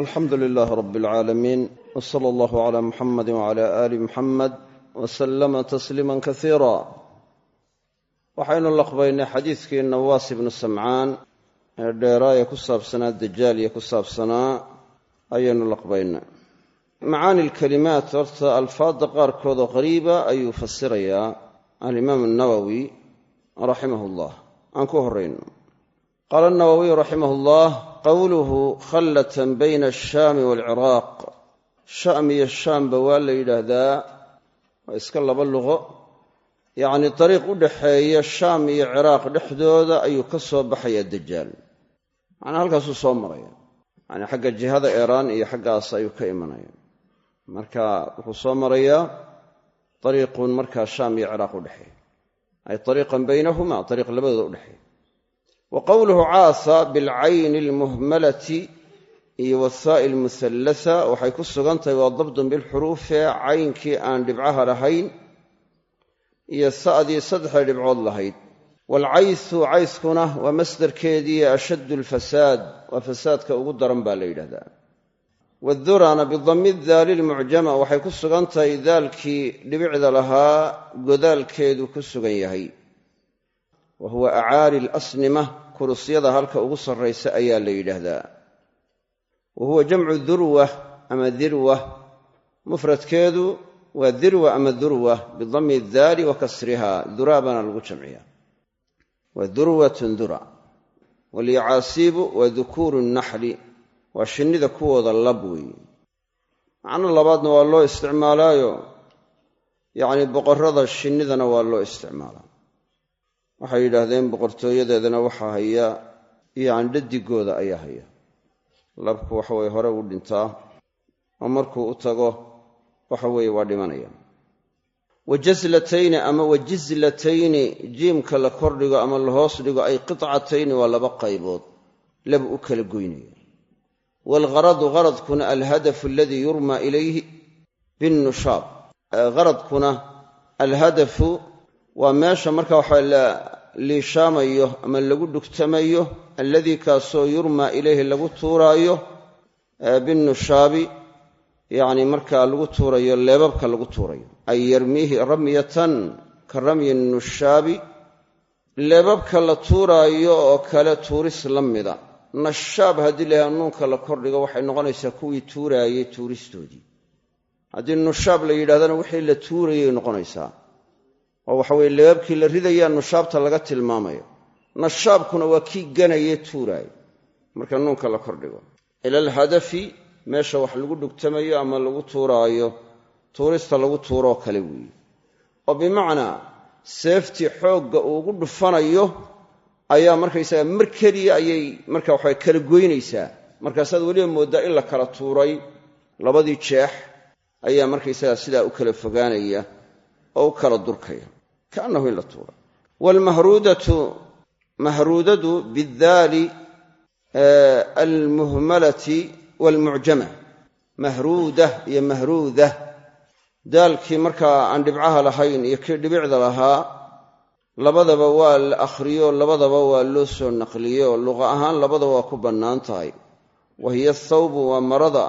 alxamdu lilaahi rab اlcaalamiin w sala allahu cla muxamadi wcala ali muxamed wslama tasliima kasiira waxaynu laqbaynay xadiidkii nawaas ibnu samcaan ee dheeraa ee ku saabsanaa dajaal iyo ku saabsanaa ayaynu laqbaynay. Macaani lkalimaat horta alfaadda qaarkood oo qariiba ayuu fasirayaa alimaam nawowi raximah llah aan ku horayno qaala nawowiy raximah llah qowluhu khallatan bayna ashaami waalciraaq shaam iyo shaamba waa la yidhaahdaa waa iska laba luqo. Yacnii dariiq u dhaxeeya shaam iyo ciraaq dhexdooda ayuu ka soo baxayaa dajaal. Macnaa halkaasuu soo maraya. Yacnii xagga jihada eeraan iyo xaggaas ayuu ka imanaya. Marka wuxuu soo marayaa dariiqun markaa shaam iyo ciraaq u dhexeeya ay ariiqan baynahuma ariiq labadooda u dhexeeya wa qowluhu caasa bilcayni almuhmalati iyo wasaa'i lmuhallasa waxay ku sugan tahay waa dabdun bilxuruufe caynkii aan dhibcaha lahayn iyo sa'dii saddexda dhibcood lahayd. Waalcaysu cayskuna waa masdarkeedii ashaddu alfasaad waa fasaadka ugu daran baa la yidhahdaa. Wadurana bidami daali lmucjama waxay ku sugan tahay daalkii dhibicda lahaa godaalkeedu ku sugan yahay wa huwa acaali alasnima kurusyada halka ugu sarraysa ayaa la yidhaahdaa. Wa huwa jamcu durwa ama dirwa mufradkeedu waa dirwa ama durwa bidami daali wa kasriha duraabana lagu jamciya wa durwatun dura waalyacaasiibu waa dukuuru nnaxli waa shinnida kuwooda lab weeye. Macno labaadna waa loo isticmaalaayo yacni boqorrada shinnidana waa loo isticmaalaa waxay yidhaahdeen boqortooyadeedana waxaa haya yacni dhadigooda ayaa haya. Labku waxa weye hore u dhintaa oo markuu u tago waxa weeye waa dhimanaya wajaslatayni ama wajizlatayni jiimka la kordhigo ama la hoos dhigo ay qitcatayni waa laba qaybood laba u kala goynaya waalgharadu gharadkuna alhadafu aladii yurmaa ilayhi binnushaab gharadkuna alhadafu waa meesha marka waxa la liishaamayo ama lagu dhugtamayo alladii kaasoo yurmaa ilayhi lagu tuuraayo binnushaabi yacni markaa lagu tuurayo leebabka lagu tuurayo. Ay yarmiihi ramyatan ka ramyi nushaabi leebabka la tuuraayo oo kale tuuris la mida. Nashaab haddii layaha nuunka la kordhigo waxay noqonaysaa kuwii tuuraayey tuuristoodii. Haddii nushaab la yidhahdana wixii la tuurayay noqonaysaa oo waxaweye leebabkii la ridayaa nushaabta laga tilmaamayo. Nashaabkuna waa kii ganayee tuuraaya marka nuunka la kordhigo. Ila alhadafi meesha wax lagu dhugtamayo ama lagu tuuraayo tuurista lagu tuuroo kale weeye oo bimacnaa seeftii xoogga ugu dhufanayo ayaa markaysaga mar keliya ayay marka waxa kala goynaysaa. Markaasaad weliba mooddaa in la kala tuuray labadii jeex ayaa markaysaga sidaa u kala fogaanaya oo u kala durkaya kaannahu in la tuuray waalmahruudatu mahruudadu bidaali almuhmalati waalmucjama mahruuda iyo mahruuda daalkii markaa aan dhibcaha lahayn iyo kii dhibicda lahaa labadaba waa la akhriyo labadaba waa loo soo naqliye oo luqa ahaan labadaba waa ku bannaan tahay wa hiya athawbu waa marada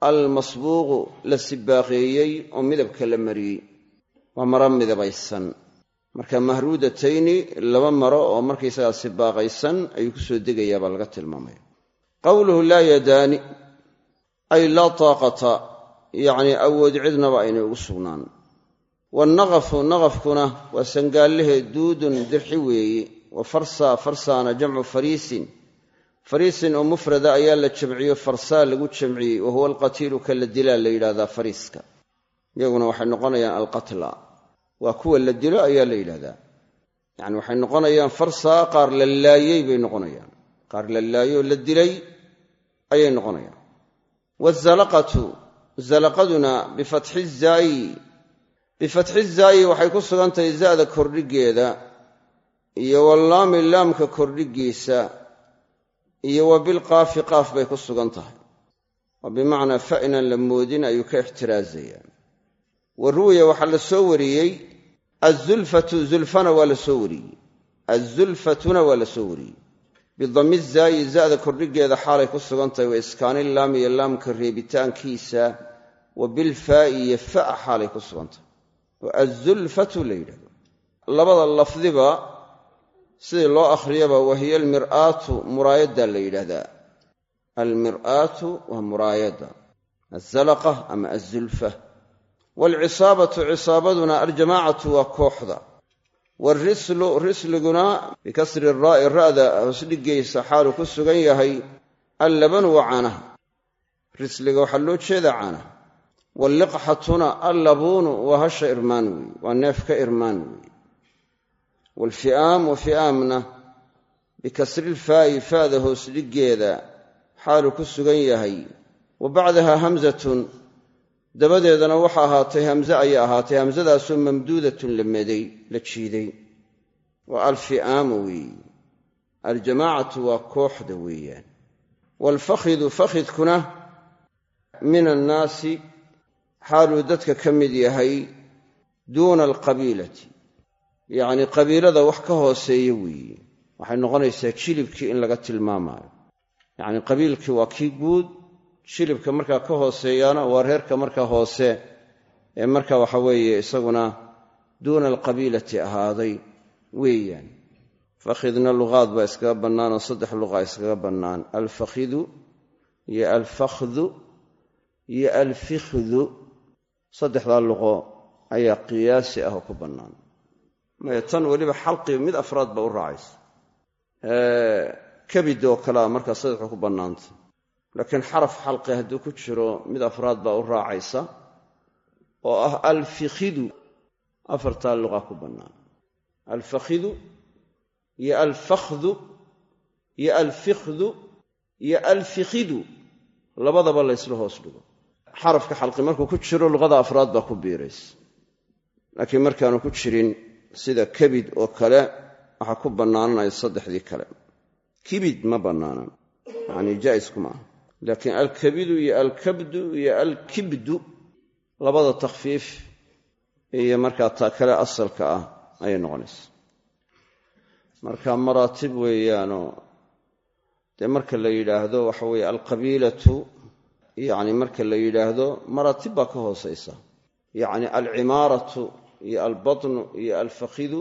almasbuuqu la sibaaqeeyey oo midabka la mariyey waa maro midabaysan. Marka mahruudatayni laba maro oo markaysagaa sibaaqaysan ayuu ku soo degayaa baa laga tilmaamaya. Qowluhu laa yadaani ay laa taaqata yacnii awood cidnaba aynay ugu sugnaan. Wannaqafu naqafkuna waa sangaallahe duudun dirxi weeye wa farsaa farsaana jamcu fariisin. Fariisin oo mufrada ayaa la jamciyo farsaa lagu jamciyey wa huwa alqatiilu ka la dilaa la yidhahdaa fariiska. Iyaguna waxay noqonayaan alqatla waa kuwa la dilo ayaa la yidhahdaa yacni waxay noqonayaan farsaa qaar la laayey bay noqonayaan. Qaar la laayoo la dilay ayay noqonayaan. Wazalaqatu zalaqaduna bifatxi zaayi bifatxi zaayi waxay ku sugan tahay za'da kordhigeeda iyo wallaami laamka kordhigiisa iyo wa bilqaafi qaaf bay ku sugan tahay oo bimacnaa fa inaan la moodin ayuu ka ixtiraazayaan wa ruwiya waxaa la soo wariyey azulfatu zulfana waa la soo wariyey. Azulfatuna waa la soo wariyey. Bidami zaayi za'da kordhigeeda xaalay ku sugan tahay wa iskaani laam iyo laamka reebitaankiisa wa bilfaa'i iyo fa'a xaalay ku sugan tahay. Oo azulfatu la yidhahdo. Labada lafdiba sidii loo akhriyaba wahiya almir'aatu muraayadda la yidhaahdaa almir'aatu waa muraayadda. Azalaqa ama azulfa waalcisaabatu cisaabaduna aljamaacatu waa kooxda waarislu risliguna bikasri raa'i ra'da hoosdhigaysa xaalu ku sugan yahay allabanu waa caanaha risliga waxaa loo jeedaa caanaha waalliqxatuna allabuunu waa hasha irmaan weeye waa neefka irmaan weeye waalfi'aamu fi'aamna bikasrilfaa'i faada hoosdhiggeeda xaalu ku sugan yahay wa bacdaha hamzatun dabadeedana waxa ahaatay hamze ayay ahaatay. Hamzadaasoo mamduudatun la meday la jiiday. Waa alfi'aamu weeye aljamaacatu waa kooxda weeyaan. Waalfakhidu fakhidkuna min annaasi xaaluu dadka ka mid yahay duuna alqabiilati. Yacnii qabiilada wax ka hooseeya weeye waxay noqonaysaa jilibkii in laga tilmaamaayo. Yacnii qabiilkii waa kii guud jilibka markaa ka hooseeyaana waa reerka markaa hoose ee marka waxa weeye isaguna duuna alqabiilati ahaaday weeyaan. Fakhidna luqaad baa iskaga bannaan oo saddex luqa iskaga bannaan. Alfakhidu iyo alfakhdu iyo alfikhdu. Saddexdaa luqo ayaa qiyaasi ah oo ku bannaan. Maya tan weliba xalqiba mid afraad ba u raacaysa. Kabid oo kalea markaa saddexu ku bannaanta laakiin xaraf xalqi hadduu ku jiro mid afraad baa u raacaysa oo ah alfikhidu afartaa luqa ku bannaan. Alfakhidu iyo alfakhdu iyo alfikhdu iyo alfikhidu labadaba laysla hoos dhigo. Xarafka xalqi markuu ku jiro luqada afraad baa ku biiraysa laakiin markaanu ku jirin sida kabid oo kale waxaa ku bannaananaya saddexdii kale. Kibid ma bannaanan. Yacnii jaa'isku ma aha laakiin alkabidu iyo alkabdu iyo alkibdu labada takhfiif iyo markaa taa kale asalka ah ayay noqonaysa. Marka maraatib weeyaanoo dee marka la yidhaahdo waxa weeye alqabiilatu yacni marka la yidhaahdo maraatib baa ka hoosaysa. Yacni alcimaaratu iyo albatnu iyo alfakhidu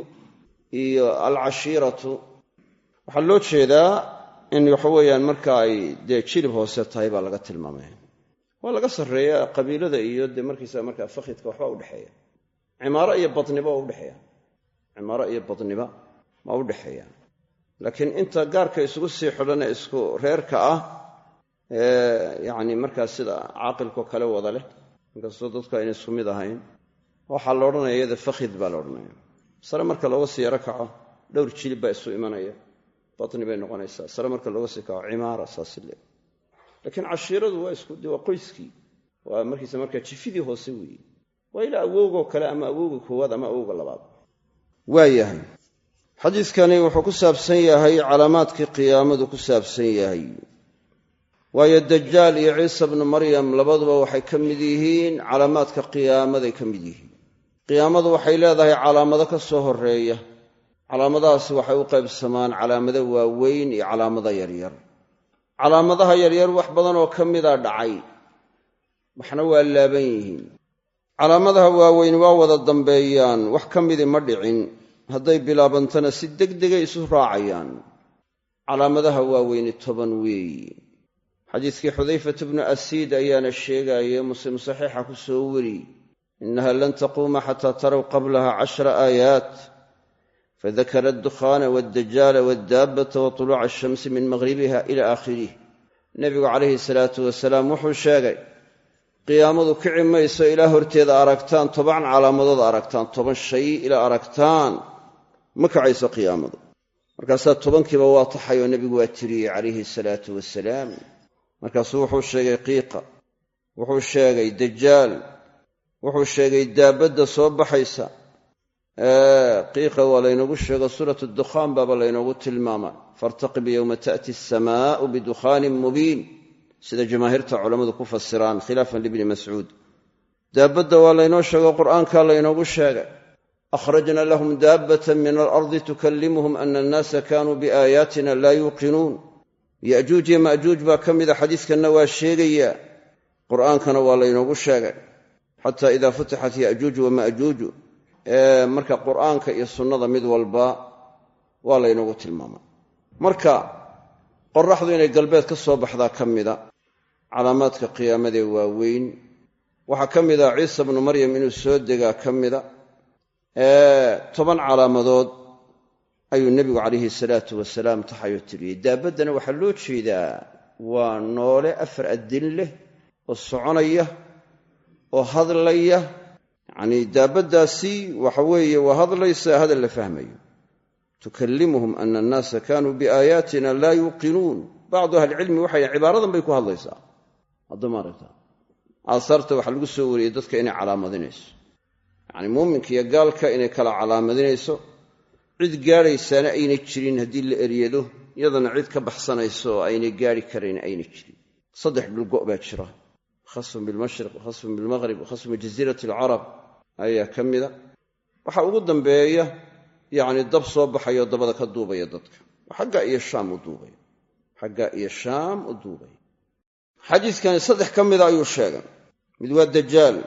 iyo alcashiiratu. Waxaa loo jeedaa in waxa weeyaan marka ay dee jilib hoose tahay baa laga tilmaamaya waa laga sarreeya qabiilada iyo dee markiisa markaa fakhidka waxba udhexeeya cimaaro iyo badniba waa udhexeeya cimaaro iyo badniba waa u dhexeeya. Laakiin inta gaarka isugu sii xidhanee isku reerka ah yacni markaa sida caaqilkao kale wada leh inkastoo dadku ayna isku mid ahayn waxaa la odhanaya iyada fakhid baa la odhanaya. Sare marka looga sii yaro kaco dhowr jilib baa isu imanaya batni bay noqonaysaa. Sare marka looga sii kaco cimaara saasi le. Laakiin cashiiradu waa qoyskii. Waa markiisa markaa jifidii hoose weeye. Waa ilaa awowgoo kale ama awowga koowaad ama awowga labaad. Waa yahay. Xadiidkani wuxuu ku saabsan yahay calaamaadkii qiyaamadu ku saabsan yahay. Waayo dajaal iyo ciisa bnu maryam labaduba waxay ka mid yihiin calaamaadka qiyaamaday ka mid yihiin. Qiyaamadu waxay leedahay calaamado ka soo horreeya calaamadahaasi waxay u qaybsamaan calaamado waaweyn iyo calaamado yaryar. Calaamadaha yaryar wax badan oo ka mida dhacay waxna waa laaban yihiin. Calaamadaha waaweyn waa wada dambeeyaan wax ka midii ma dhicin hadday bilaabantana si degdegay isu raacayaan. Calaamadaha waaweyni toban weeyi xadiiskii xudayfata bnu asiid ayaana sheegaaye muslim saxiixa ku soo weri innaha lan taquuma xataa taraw qablaha cashra aayaat fadakara addukhaana waldajaala waddaabbata wa tuluuca ashamsi min maqhribiha ila aakhirih nebigu calayhi salaatu wasalaam wuxuu sheegay qiyaamadu kici mayso ilaa horteeda aragtaan toban calaamadood aragtaan toban shay ilaa aragtaan ma kacayso qiyaamadu markaasaa tobankiiba waa taxay oo nebigu waa tiriyey calayhi salaatu wasalaam markaasuu wuxuu sheegay qiiqa wuxuu sheegay dajaal wuxuu sheegay daabadda soo baxaysa qiiqa waa laynoogu sheego suuratu dukhaan baaba laynoogu tilmaama. Faartaqib yowma ta'ti asamaa'u bidukhaanin mubiin. Sida jamaahiirta culammadu ku fasiraan khilaafan libni mascuud. Daabadda waa laynoo sheego qur'aankaa laynoogu sheegay. Akhrajna lahum daabbatan min alardi tukallimuhum ana annaasa kanuu biaayaatina laa yuuqinuun. Ya'juuj iyo ma'juuj baa ka mida xadiiskanna waa sheegaya. Qur'aankana waa laynoogu sheegay. Xataa idaa futixat ya'juuju marka qur'aanka iyo sunnada mid walba waa laynoogu tilmaamay marka qoraxdu inay galbeed ka soo baxdaa ka mida calaamaadka qiyaamadee waaweyn waxaa ka mida ciisa bnu maryam inuu soo degaa ka mida toban calaamadood ayuu nebigu calayhi salaatu wasalaam taxayo tiriyey. Daabaddana waxaa loo jeedaa waa noole afar addin leh oo soconaya oo hadlaya yacnii daabaddaasi waxa weeye waa hadlaysaa hadal la fahmayo. Tukallimuhum ana annaasa kaanuu biaayaatina laa yuuqinuun. Bacdu ahlicilmi waxay cibaaradan bay ku hadlaysaa. Haddama aragta. Aasaarta waxaa lagu soo wariyey dadka inay calaamadinayso. Yacni muuminka iyo gaalka inay kala calaamadinayso cid gaadhaysaana aynay jirin haddii la eryado iyadana cid ka baxsanayso oo aynay gaadhi karayn aynay jirin. Saddex dhulgo' baa jira. Khasfun bilmashriq wakhasfun bilmaqrib wakhasfun bijasiirati alcarab ayaa ka mida. Waxaa ugu dambeeya yacni dab soo baxayo dabada ka duubaya dadka. Xagga iyo shaam u duubaya xagga iyo shaam u duubaya xadiiskani saddex ka mida ayuu sheegay mid waa dajaal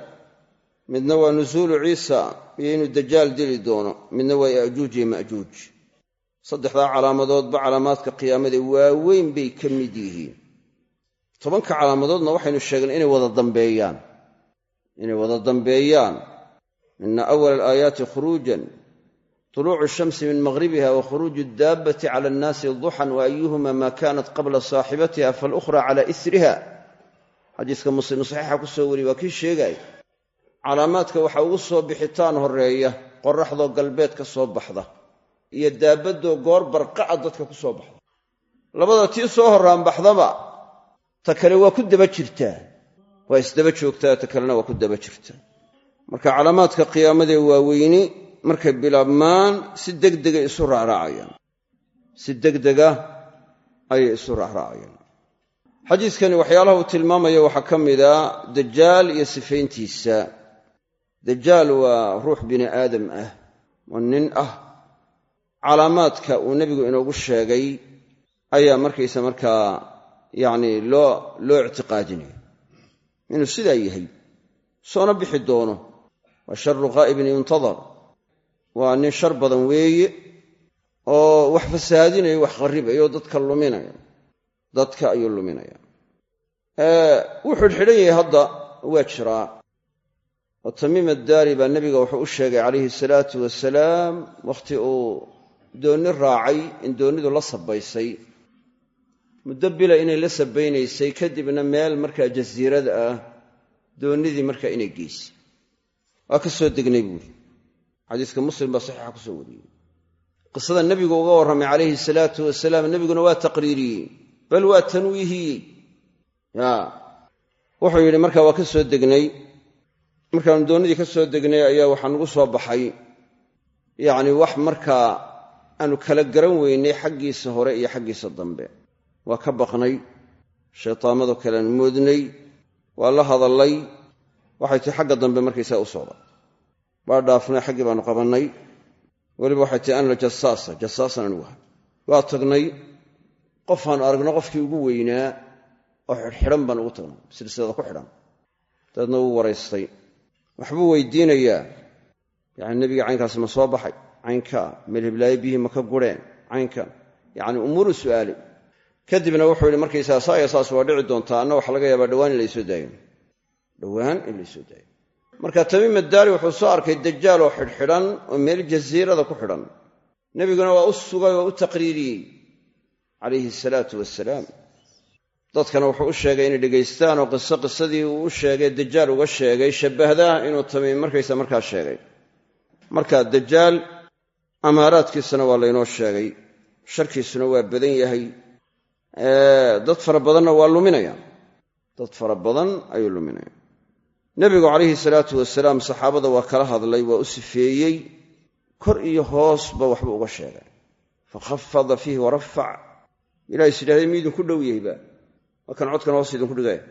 midna waa nusuulu ciisa iyo inuu dajaal dili doono midna waa ya'juuj iyo ma'juuj saddexdaa calaamadoodba calaamaadka qiyaamada waaweyn bay ka mid yihiin. Tobanka calaamadoodna waxaynu sheegnay inay wada dambeeyaan. Inay wada dambeeyaan ina awala alaayaati khuruujan tuluucu shamsi min maqhribiha wa khuruuju daabbati cala annaasi duxan wa ayuhuma ma kanat qabla saaxibatiha faalukhra cala isriha xadiiska muslim saxiixa ku soo wariyey waa kii sheegaaya calaamaadka waxaa ugu soo bixitaan horreeya qoraxdoo galbeed ka soo baxda iyo daabaddoo goor barqa'a dadka ku soo baxda labada tii soo horraanbaxdaba ta kale waa ku daba jirtaa marka calaamaadka qiyaamadee waaweyni markay bilaabmaan si degdegay isu raacraacayaan si degdega ayay isu raacraacayaan xadiiskani waxyaalaha uu tilmaamaya waxaa ka mida dajaal iyo sifayntiisa. Dajaal waa ruux bini aadam ah oo nin ah. Calaamaadka uu nebigu inoogu sheegay ayaa markaysa markaa yacni loo loo ictiqaadinaya inuu sidaa yahay soona bixi doono waa sharu qaa'ibin yuntadar. Waa nin shar badan weeye oo wax fasahaadinayo wax qarribayo dadka luminaya. Dadka ayuu luminaya. Wuu xidhxidhan yahay hadda waa jiraa. Oo tamiim addaari baa nebiga wuxuu u sheegay calayhi salaatu wasalaam wakhti uu doonni raacay in doonnidu la sabaysay muddo bila inay la sabaynaysay kadibna meel markaa jasiirada ah doonnidii markaa inay geysay waa ka soo degnay buuri xadiiska muslim baa saxiixa ku soo wariyey. Qisada nebigu uga warramay calayhi salaatu wasalaam nebiguna waa taqriiriyey bal waa tanwiihiyey. Ya wuxuu yidhi markaa waa ka soo degnay markaanu doonnidii ka soo degnay ayaa waxaa nagu soo baxay. Yacni wax markaa aanu kala garan weynay xaggiisa hore iyo xaggiisa dambe. Waa ka baqnay shaytaamado kalean moodnay waa la hadallay waxay tii xagga dambe markaysaa u socda. Waa dhaafnay xaggii baanu qabannay. Weliba waxay tihi anla jasaasa jasaasan anigu ahay waa tagnay qofaanu aragno qofkii ugu weynaa oo xidhxidhan baan ugu tagnay silsilada ku xidhan. Dabeedna wuu waraystay. Waxbuu weydiinayaa yacni nebiga caynkaasi ma soo baxay? Caynkaa melhiblaayo biyihii ma ka gureen? Caynkan yacni umuuru su'aalay kadibna wuxuu yidhi markaysaa saa iyo saas waa dhici doontaa anna waxa laga yaabaa dhowaan in laysoo daayo dhowaan in laysoo daayo. Marka tamiim addaari wuxuu soo arkay dajaal oo xidhxidhan oo meel jasiirada ku xidhan. Nebiguna waa u sugay oo u taqriiriyey calayhi asalaatu wasalaam dadkana wuxuu u sheegay inay dhegaystaan oo qiso qisadii uu u sheegay dajaal uga sheegay shabbahdaa inuu tamiim markaysa markaa sheegay. Marka dajaal amaaraadkiisana waa laynoo sheegay sharkiisuna waa badan yahay. Dad fara badanna waa luminaya dad fara badan ayuu luminaya nebigu calayhi salaatu wasalaam saxaabada waa kala hadlay waa u sifeeyey kor iyo hoosba waxba uga sheegay. Fakhafada fiihi warafac ilaha is yidhahdee mi idinku dhow yahayba waa kan codkan hoos idinku dhigaya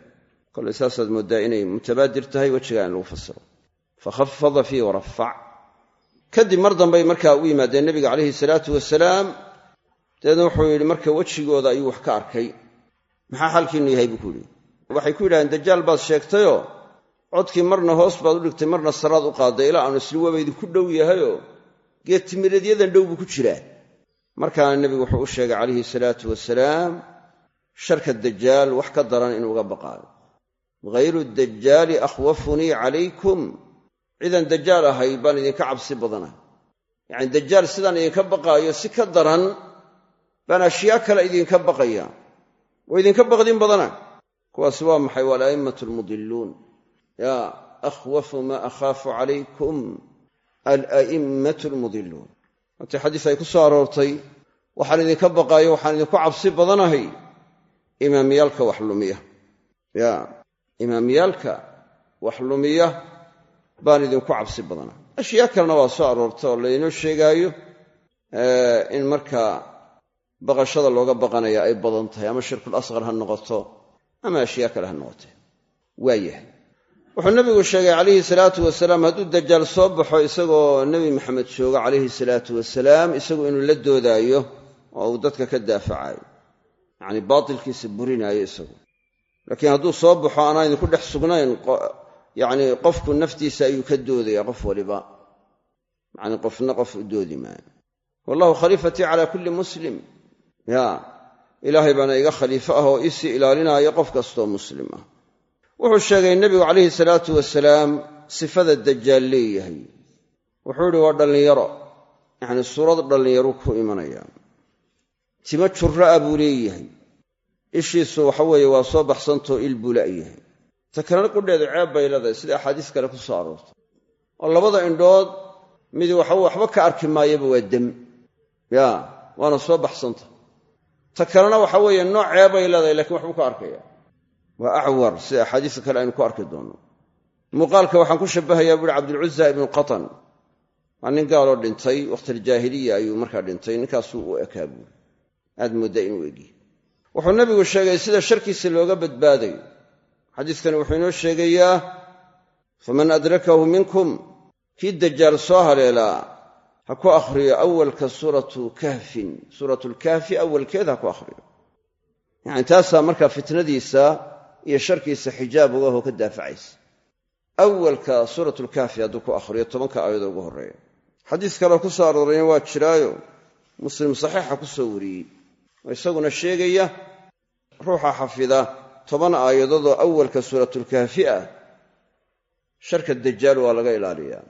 kolay saasaad mooddaa inay mutabaadir tahay wejigaa in lagu fasiro. Fakhafada fiihi warafac kadib mar dambey markaa u yimaadeen nebiga calayhi salaatu wasalaam. Dabeedna wuxuu yidhi marka wejigooda ayuu wax ka arkay. Maxaa xaalkiinnu yahay buu ku yidhi. Waxay ku yidhahdeen dajaal baad sheegtayoo codkii marna hoos baad u dhigtay marna saraad u qaadday ilaa aanu isli waba idinku dhow yahayoo geed timireedyadan dhow buu ku jiraa markaana nebigu wuxuu u sheegay calayhi salaatu wasalaam sharka dajaal wax ka daran inuu uga baqaayo ghayru dajaali akhwafunii calaykum. Cidan dajaal ahay baan idinka cabsi badanahay yacani dajaal sidaan idinka baqaayo si ka daran baan ashyaa kale idinka baqaya waa idinka baqdin badana. Kuwaasi waa maxay? Waa ala'immatu almudiluun yaa akhwafu maa akhaafu calaykum ala'immatu almudiluun hatii xadiis ay ku soo aroortay waxaan idinka baqaayo waxaan idinku cabsi badanahay imaamiyaalka wax lumiya ya imaamiyaalka wax lumiya baan idinku cabsi badanahay ashyaa kalena waa soo aroorta oo laynoo sheegaayo in markaa baqashada looga baqanaya ay badan tahay ama shirkul asqar ha noqoto ama ashyaa kale ha noqote waayahay wuxuu nebigu sheegay calayhi salaatu wasalaam hadduu dajaal soo baxo isagoo nebi maxamed joogo calayhi salaatu wasalaam isagu inuu la doodaayo oo uu dadka ka daafacayo yacni baatilkiisa burinaayo isagu. Laakiin hadduu soo baxo aanaa idinku dhex sugnayn yacni qofku naftiisa ayuu ka doodaya qof waliba. Yacni qofna qof u doodi maayo. Wallahu khaliifatii calaa kulli muslim. Ya ilaahay baana iga khaliifo ah oo iisii ilaalinaayo qof kastoo muslim ah wuxuu sheegay nebigu calayhi salaatu wasalaam sifada dajaal leeyahay. Wuxuu idhi waa dhallinyaro. Yacni suurad dhallinyaru ku imanaya. Timo jurra a buu leeyahay. Ishiisu waxa weeye waa soo baxsantoo il buu la'yahay ta kalena qudheedu ceeb bay leedahay sida axaadiis kale ku soo aroortay. Oo labada indhood midi waxa waxba ka arki maayaba waa dem. Ya waana soo baxsanta ta kalena waxa weeye nooc ceebay leedahay lakiin waxbuu ka arkaya waa acwar sida axaadiista kale aynu ku arki doonno muuqaalka waxaan ku shabbahayaa buuhi cabdulcuza ibnu qatan. Waa nin gaaloo dhintay wakhtiljaahiliya ayuu markaa dhintay ninkaasuu u ekaa buuri aad moodda inuu egyahy wuxuu nebigu sheegay sida sharkiisa looga badbaadayo xadiiskani wuxuu inoo sheegayaa faman adrakahu minkum kii dajaal soo haleelaa ha ku akhriyo awalka suuratu kahfin. Suuratlkahfi awalkeed ha ku akhriyo. Yacani taasaa markaa fitnadiisa iyo sharkiisa xijaab ugaho ka daafacaysa. Awalka suuratlkahfi hadduu ku akhriyo tobanka aayadoo ugu horreeya. Xadiis kaleo ku soo aroorayna waa jiraayo muslim saxiixa ku soo wariyey. Oo isaguna sheegaya ruuxa xafida toban aayadoodoo awalka suuratlkahfi ah sharka dajaal waa laga ilaaliyaa.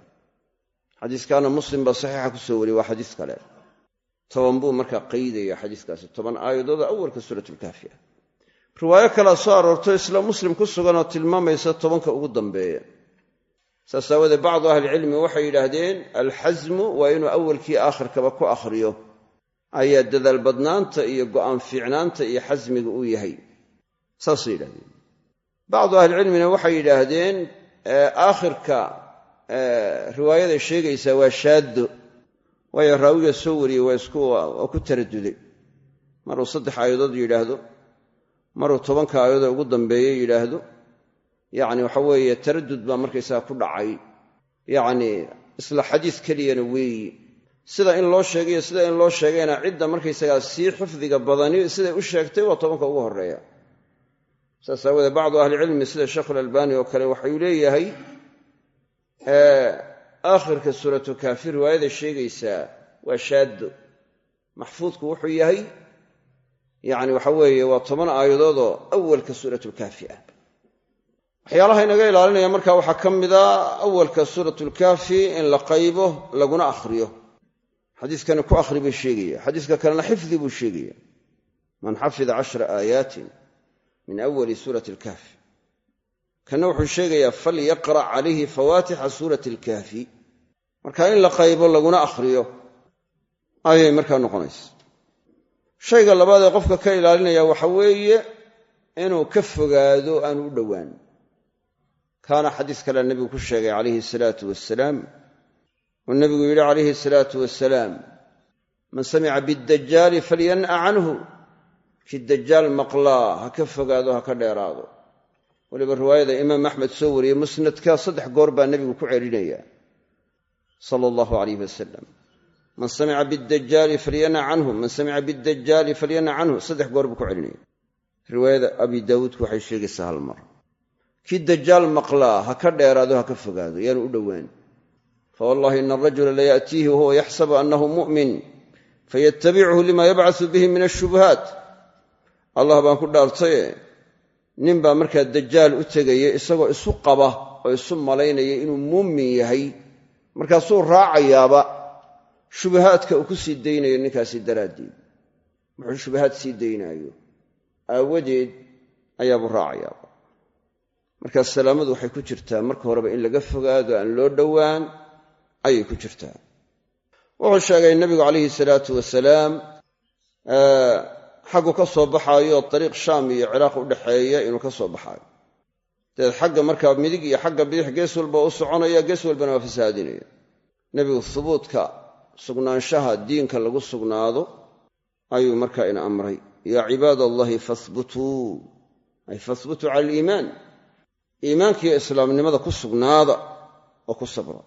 Xadiiskaana muslim baa saxiixa ku soo wariyey waa xadiis kale. Toban buu markaa qaydaya xadiiskaasi toban aayadoodoo awalka suuratlkahfi ah riwaayo kalea soo aroorto isla muslim ku sugan oo tilmaamaysa tobanka ugu dambeeya. Saas aawoodee bacdu ahlicilmi waxay yidhaahdeen alxasmu waa inuu awalkii aakhirkaba ku akhriyo. Ayaa dadaal badnaanta iyo go'aan fiicnaanta iyo xasmiga uu yahay. Saasay yidhahdeen bacdu ahlicilmina waxay yidhaahdeen aakhirka riwaayaday sheegaysaa waa shaaddo. Waayo raawiga soo wariyey waa ku taraduday. Maruu saddex aayadood yidhaahdo maruu tobanka aayadoo ugu dambeeye yidhaahdo yacni waxa weeye taradud baa markaysaga ku dhacay. Yacni isla xadiis keliyana weeyi. Sida in loo sheegayo sida in loo sheegayna cidda markaysagaa sii xifdiga badani siday u sheegtay waa tobanka ugu horreeya. Saas aawoodee bacdu ahlicilmi sida sheekhulalbani oo kale waxau leeyahay aakhirka suuratu kaafi riwaayada sheegaysaa waa shaaddo. Maxfuudku wuxuu yahay yacni waxa weeye waa toban aayadoodoo awalka suuratlkaafi ah. Waxyaalaha inaga ilaalinaya marka waxaa ka mida awalka suuratlkaafi in la qaybo laguna akhriyo. Xadiiskani ku akhri bay sheegaya. Xadiiska kalena xifdi buu sheegaya. Man xafida cashra aayaatin min awali suurati alkaafi kanna wuxuu sheegayaa falyaqra' calayhi fawaatixa suurati alkaafi marka in la qaybo laguna akhriyo. Ayay markaa noqonaysa shayga labaad ee qofka ka ilaalinaya waxa weeye inuu ka fogaado aanu u dhowaan. Kaana xadiis kale nebigu ku sheegay calayhi salaatu wasalaam uu nebigu yidhi calayhi salaatu wasalaam man samica bidajaali falyan'a canhu. Kii dajaal maqlaa ha ka fogaado ha ka dheeraado. Weliba riwaayada imaam axmed soo wariyey musnadka saddex goor baa nebigu ku celinaya sala allahu alayh wasalam man samica bidajaali falyana canhu. Man samica bidajaali falyana canhu. Saddex goor buu ku celinaya riwaayada abi daawuudku waxay sheegaysaa hal mar. Kii dajaal maqlaa ha ka dheeraado ha ka fogaado yaanu u dhowaan. Fawallahi ina arajula layaatiihi wahuwa yaxsabu annahu mu'min. Fayatabichu lima yabcasu bihi min ashubuhaat allah baan ku dhaartaye nin baa markaa dajaal u tegaya isagoo isu qaba oo isu malaynaya inuu muumin yahay. Markaasuu raacayaaba shubahaadka uu ku sii daynayo ninkaasi daraaddeed. Wuxuu shubahaad sii daynaayo? Aawadeed ayaabuu raacayaaba markaas salaamadu waxay ku jirtaa marka horeba in laga fogaado aan loo dhowaan ayay ku jirtaa. Wuxuu sheegay nebigu calayhi salaatu wasalaam xaggu ka soo baxaayo dariiq shaam iyo ciraaq u dhexeeya inuu ka soo baxaayo. Dabeed xagga markaa midig iyo xagga bidix gees walba u soconaya gees walbana waa fasahaadinaya nebigu hubuudka sugnaanshaha diinka lagu sugnaado ayuu markaa ina amray. Yaa cibaad allahi fahbutuu ay fahbutuu cala aliimaan. Iimaankiiyo islaamnimada ku sugnaada oo ku sabra.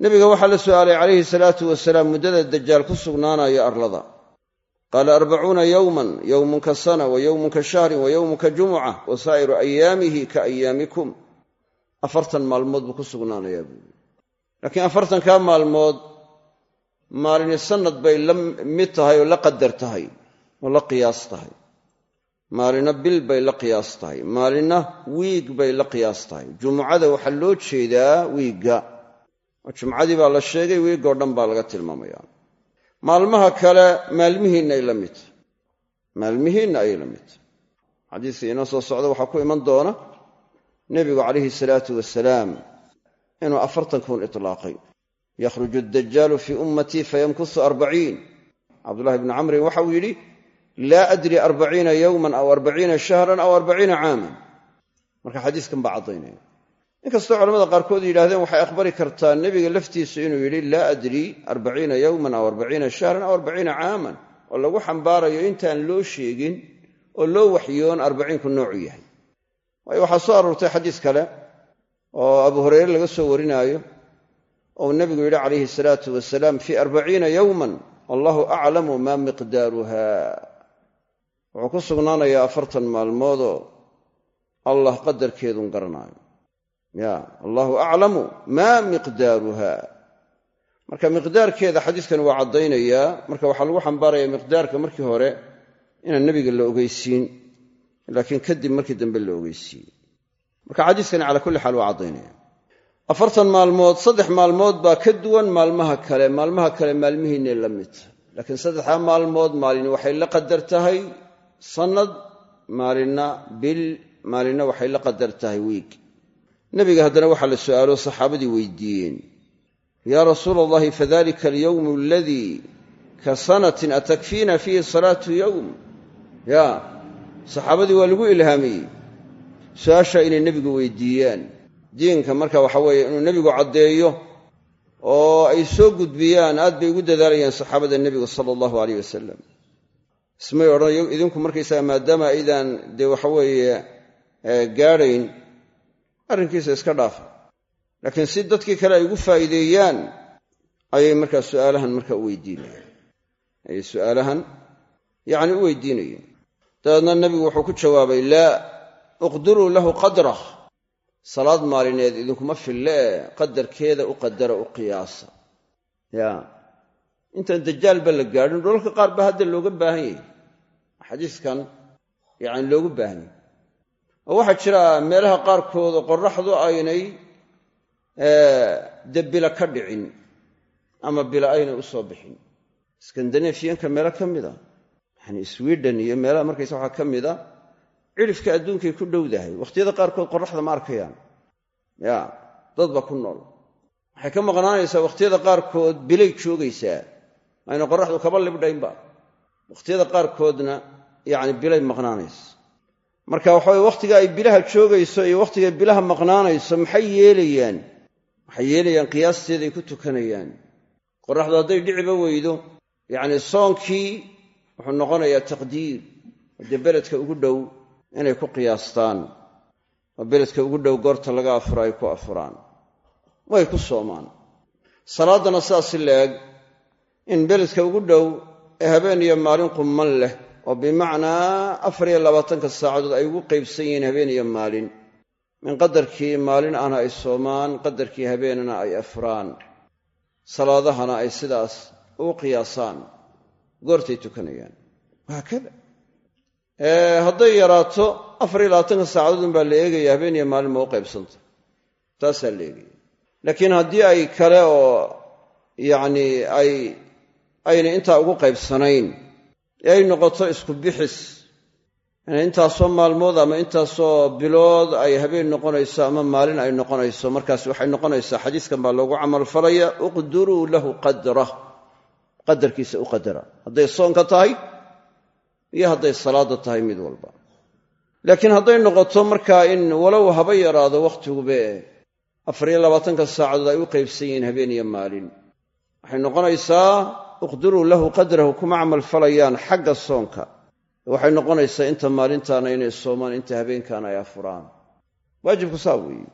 Nebiga waxaa la su'aalay calayhi salaatu wasalaam muddada dajaal ku sugnaanaya arlada. Qaala arbacuuna yowman yowmun ka sana wa yowmun shahrin wa yowmun jumuca wa saa'iru ayaamihi ka ayaamikum afartan maalmood buu ku sugnaanayaa buuri laakiin afartankaa maalmood maalini sannad bay la mid tahay oo la qadar tahay oo la qiyaas tahay. Maalina bil bay la qiyaas tahay. Maalina wiig bay la qiyaas tahay. Jumucada waxaa loo jeedaa wiigga. Oo jumcadii baa la sheegay wiiggoo dhan baa laga tilmaamaya. Maalmaha kale maalmihiinna ay la mid. Tahay maalmihiinna ayay la mid. Tahay xadiiskii inoo soo socda waxaa ku iman doona nebigu calayhi salaatu wasalaam inuu afartan kun itlaaqay yakhruju addajaalu fii ummatii fayamkusu arbaciin cabdullahi bni camrin waxauu yidhi laa adri arbaciina yowman aw arbaciina shahran aw arbaciina caaman marka xadiiskan baa caddaynaya. Inkastoo culamada qaarkood yidhahdeen waxay akhbari kartaa nebiga laftiisu inuu yidhi laa adri arbaciina yowman aw arbaciina shahran aw arbaciina caaman oo lagu xambaarayo intaan loo sheegin oo loo waxyoon arbaciinku noocu yahay. Waayo waxaa soo aroortay xadiis kale oo abu hureyre laga soo warinaayo ou nebigu yidhi calayhi salaatu wasalaam fii arbaciina yowman allahu aclamu maa miqdaaruha. Wuxuu ku sugnaanayaa afartan maalmoodoo allah qadarkeedun garanaayo. Ya allahu aclamu maa miqdaaruha. Marka miqdaarkeeda xadiiskani waa caddaynayaa marka waxaa lagu xambaaraya miqdaarka markii hore inaan nebiga la ogeysiin laakiin kadib markii dambe la ogeysiiyey. Marka xadiiskani calaa kulli xaal waa caddaynaya afartan maalmood saddex maalmood baa ka duwan maalmaha kale. Maalmaha kale maalmihiinay la mid. Laakiin saddexdaa maalmood maalin waxay la qadar tahay sannad maalinna bil maalinna waxay la qadar tahay wiig. Nebiga haddana waxaa la su'aalo saxaabadii weydiiyeen yaa rasuula allahi fadalika alyowmu aladii ka sanatin atakfiina fiihi salaatu yowm ya saxaabadii waa lagu ilhaamiyey. Su'aashaa inay nebigu weydiiyaan diinka marka waxa weeye inuu nebigu caddeeyo oo ay soo gudbiyaan aad bay ugu dadaalayaan saxaabada nebigu sala allahu aleyh wasalam ismay odhan idinku markaysaga maadaama aydaan dee waxaweeye gaadhayn arrinkiisa iska dhaafa. Laakiin si dadkii kale ay ugu faa'iideeyaan ayay markaa su'aalahan marka u weydiinayaan ayay su'aalahan yacni u weydiinayeen. Dabeedna nebigu wuxuu ku jawaabay laa uqdiruu lahu qadrah salaad maalineed idinkuma fille ee qadarkeeda u qadara u qiyaasa. Ya. Intaan dajaalba la gaadhin dhulalka qaar ba hadda looga baahan yahy xadiiskan yacni loogu baahan yahy waxaa jira meelaha qaarkood oo qorraxdu aynay dee bila ka dhicin ama bila aynay u soo bixin. Skandinafiyanka meelo ka mida yani swiden iyo meelaha markaysa waxaa ka mida cidhifka adduunkay ku dhowdahay. Wakhtiyada qaarkood qorraxda ma arkayaan. Ya dad ba ku nool. Waxay ka maqnaanaysaa wakhtiyada qaarkood bilay joogaysaa. Ayna qorraxdu kaba libdhaynba. Wakhtiyada qaarkoodna yacni bilay maqnaanaysa. Marka waxaweye wakhtiga ay bilaha joogayso iyo wakhtiga bilaha maqnaanayso maxay yeelayaan? Waxay yeelayaan? Qiyaasteeday ku tukanayaan. Qorraxdu hadday dhiciba weydo yacni soonkii wuxuu noqonayaa taqdiir. Dee beledka ugu dhow inay ku qiyaastaan. Oo beledka ugu dhow goorta laga afuro ay ku afuraan. Way ku soomaan. Salaaddana sidaas si la-eg in beledka ugu dhow ee habeen iyo maalin qumman leh oo bimacnaa afar iyo labaatanka saacadood ay ugu qaybsan yihiin habeen iyo maalin. Min qadarkii maalin ahna ay soomaan qadarkii habeenana ay afraan salaadahana ay sidaas ugu qiyaasaan. Goortay tukanayaan. Wahaakada hadday yaraato afar iyo labaatanka saacadood unbaa la eegaya habeen iyo maalin ma u qaybsanta. Taasaa la eegaya. Laakiin haddii ay kale oo yacni ay ayna intaa ugu qaybsanayn ay noqoto isku bixis intaasoo maalmood ama intaasoo bilood ay habeen noqonayso ama maalin ay noqonayso markaas waxay noqonaysaa xadiiskan baa loogu camalfalaya uqduruu lahu qadrah qadarkiisa u qadara. Hadday soonka tahay iyo hadday salaadda tahay mid walba. Laakiin hadday noqoto markaa in walow haba yaraado wakhtigube afar iyo labaatanka saacadood ay u qaybsan yihiin habeen iyo maalin. Waxay noqonaysaa uqdiruu lahu qadrahu kuma camalfalayaan xagga soonka. Waxay noqonaysaa inta maalintaana inay soomaan inta habeenkaana ay afuraan. Waajibku saa weeye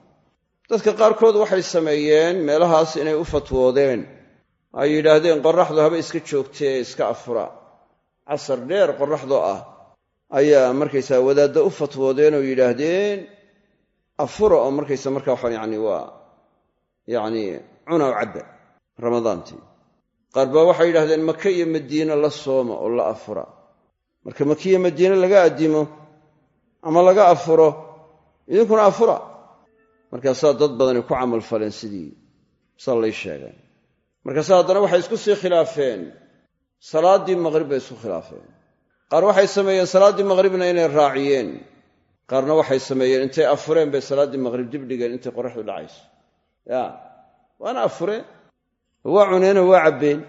dadka qaarkood waxay sameeyeen meelahaas inay u fatwoodeen. Ay yidhaahdeen qorraxdu haba iska joogtee iska afura casar dheer qorraxdoo ah ayaa markaysaa wadaadda u fatwoodeen oo yidhaahdeen afura oo markaysa markaa waxaan yani waa yacni cuna o cabba ramadaantii. Qaar baa waxay yidhahdeen maka iyo madiine la sooma oo la afura. Marka makiyo madiine laga addimo ama laga afuro idinkuna afura. Markaasaa dad badani ku camalfaleen sidii saa lay sheegeen. Markaase haddana waxay isku sii khilaafeen salaaddii maqrib bay isku khilaafeen. Qaar waxay sameeyeen salaaddii maqribna inay raaciyeen. Qaarna waxay sameeyeen intay afureen bay salaaddii maqrib dib dhigeen intay qoraxdu dhacayso. Ya waana afureen waa cuneenoo waa cabbeen.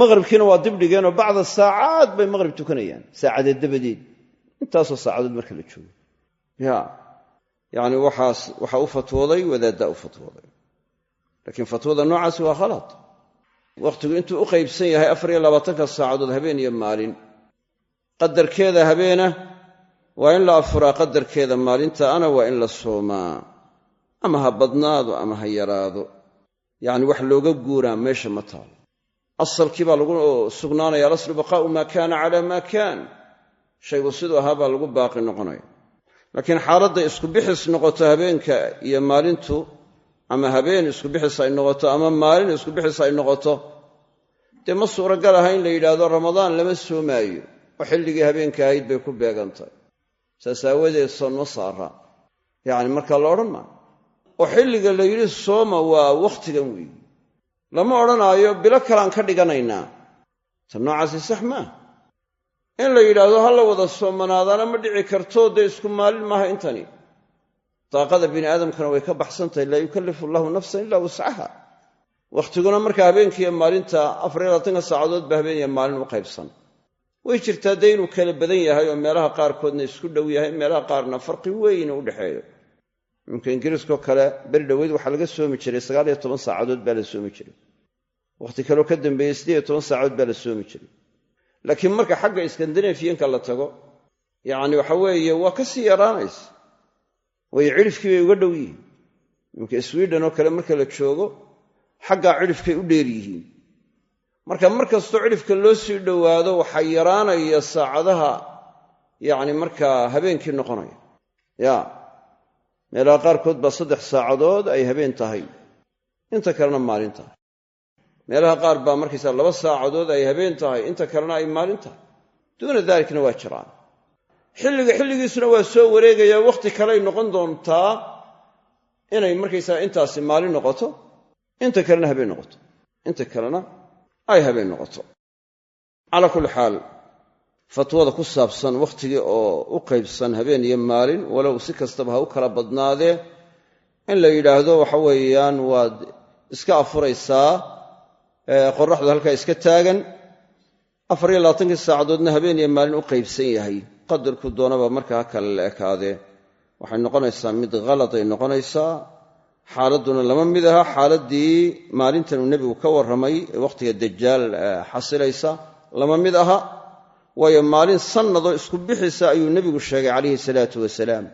Maqribkiina waa dib dhigeenoo bacda saacaad bay maqrib tukanayaan saacadeed dabadeed. Intaasoo saacadood marka la joogo. Ya yacni waxaas waxaa u fatwooday wadaaddaa u fatwooday. Laakiin fatwada noocaasi waa khalad wakhtigu intuu u qaybsan yahay afar iyo labaatanka saacadood habeen iyo maalin. Qadarkeeda habeena waa in la afuraa qadarkeeda maalinta ana waa in la soomaa. Ama ha badnaado ama ha yaraado. Yacni wax looga guuraa meesha ma taalo. Asalkii baa lagu sugnaanaya alaslu baqaa'u maa kaana calaa maa kaan. Shaygu siduu ahaa baa lagu baaqi noqonaya. Laakiin xaaladday isku bixis noqoto habeenka iyo maalintu ama habeen isku bixis ay noqoto ama maalin isku bixis ay noqoto. Dee ma suuragal aha in la yidhaahdo ramadaan lama soomaayo. Oo xilligii habeenka ahayd bay ku beegantahy saas aawadeed soon ma saara. Yacni markaa la odhan maayo oo xilliga la yidhi sooma waa wakhtigan weeye lama odhanaayo bilo kalaan ka dhiganaynaa. Ta noocaasi sax maaha in la yidhaahdo ha la wada soomanaadaana ma dhici karto dee isku maalin maaha intani daaqada bini aadamkana way ka baxsan tahay laa yukallifu allahu nafsan ilaa wuscaha wakhtiguna marka habeenkiiyo maalinta afar iyo labaatanka saacadood ba habeen iyo maalin u qaybsan. Way jirtaa dee inuu kala badan yahay oo meelaha qaarkoodna isku dhow yahay meelaha qaarna farqi weyn u dhexeeyo. Iminka ingiriiskao kale beri dhoweyd waxaa laga soomi jiray sagaal iyo toban saacadood baa la soomi jiray. Wakhti kaleo ka dambeeyey siddeed iyo toban saacadood baa la soomi jiray. Laakiin marka xagga iskandinafiyanka la tago yacni waxa waa ka sii waayo cidhifkii bay uga dhow yihiin. Iminka swiden oo kale marka la joogo xaggaa cidhifkay u dheer yihiin. Marka mar kastoo cidhifka loo sii dhowaado waxaa yaraanaya saacadaha yacni markaa habeenkii noqonaya. Ya meelaha qaarkood baa saddex saacadood ay habeen tahay. Inta kalena maalin tahay. Meelaha qaar baa markaysaa laba saacadood ay habeen tahay. Inta kalena ay maalin tahay. Duuna daalikna waa jiraan xilliga xilligiisuna waa soo wareegayaa wakhti kaley noqon doontaa inay markaysaa intaasi maalin noqoto inta kalena habeen noqoto inta kalena ay habeen noqoto. Calaa kulli xaal fatwada ku saabsan wakhtigii oo u qaybsan habeen iyo maalin walow si kastaba ha u kala badnaadee in la yidhaahdo waxa weeyaan waad iska afuraysaa qoraxdu halkaa iska taagan. Afar iyo labaatankii saacadoodna habeen iyo maalin u qaybsan yahay qadarku doonaba markaa kale la ekaadee. Waxay noqonaysaa mid khaladay noqonaysaa xaaladduna lama mid aha. Xaaladdii maalintan uu nebigu ka warramay ee dajaal xasilaysa lama mid aha. Waayo maalin sannadoo isku bixisa ayuu nebigu sheegay calayhi salaatu wasalaam.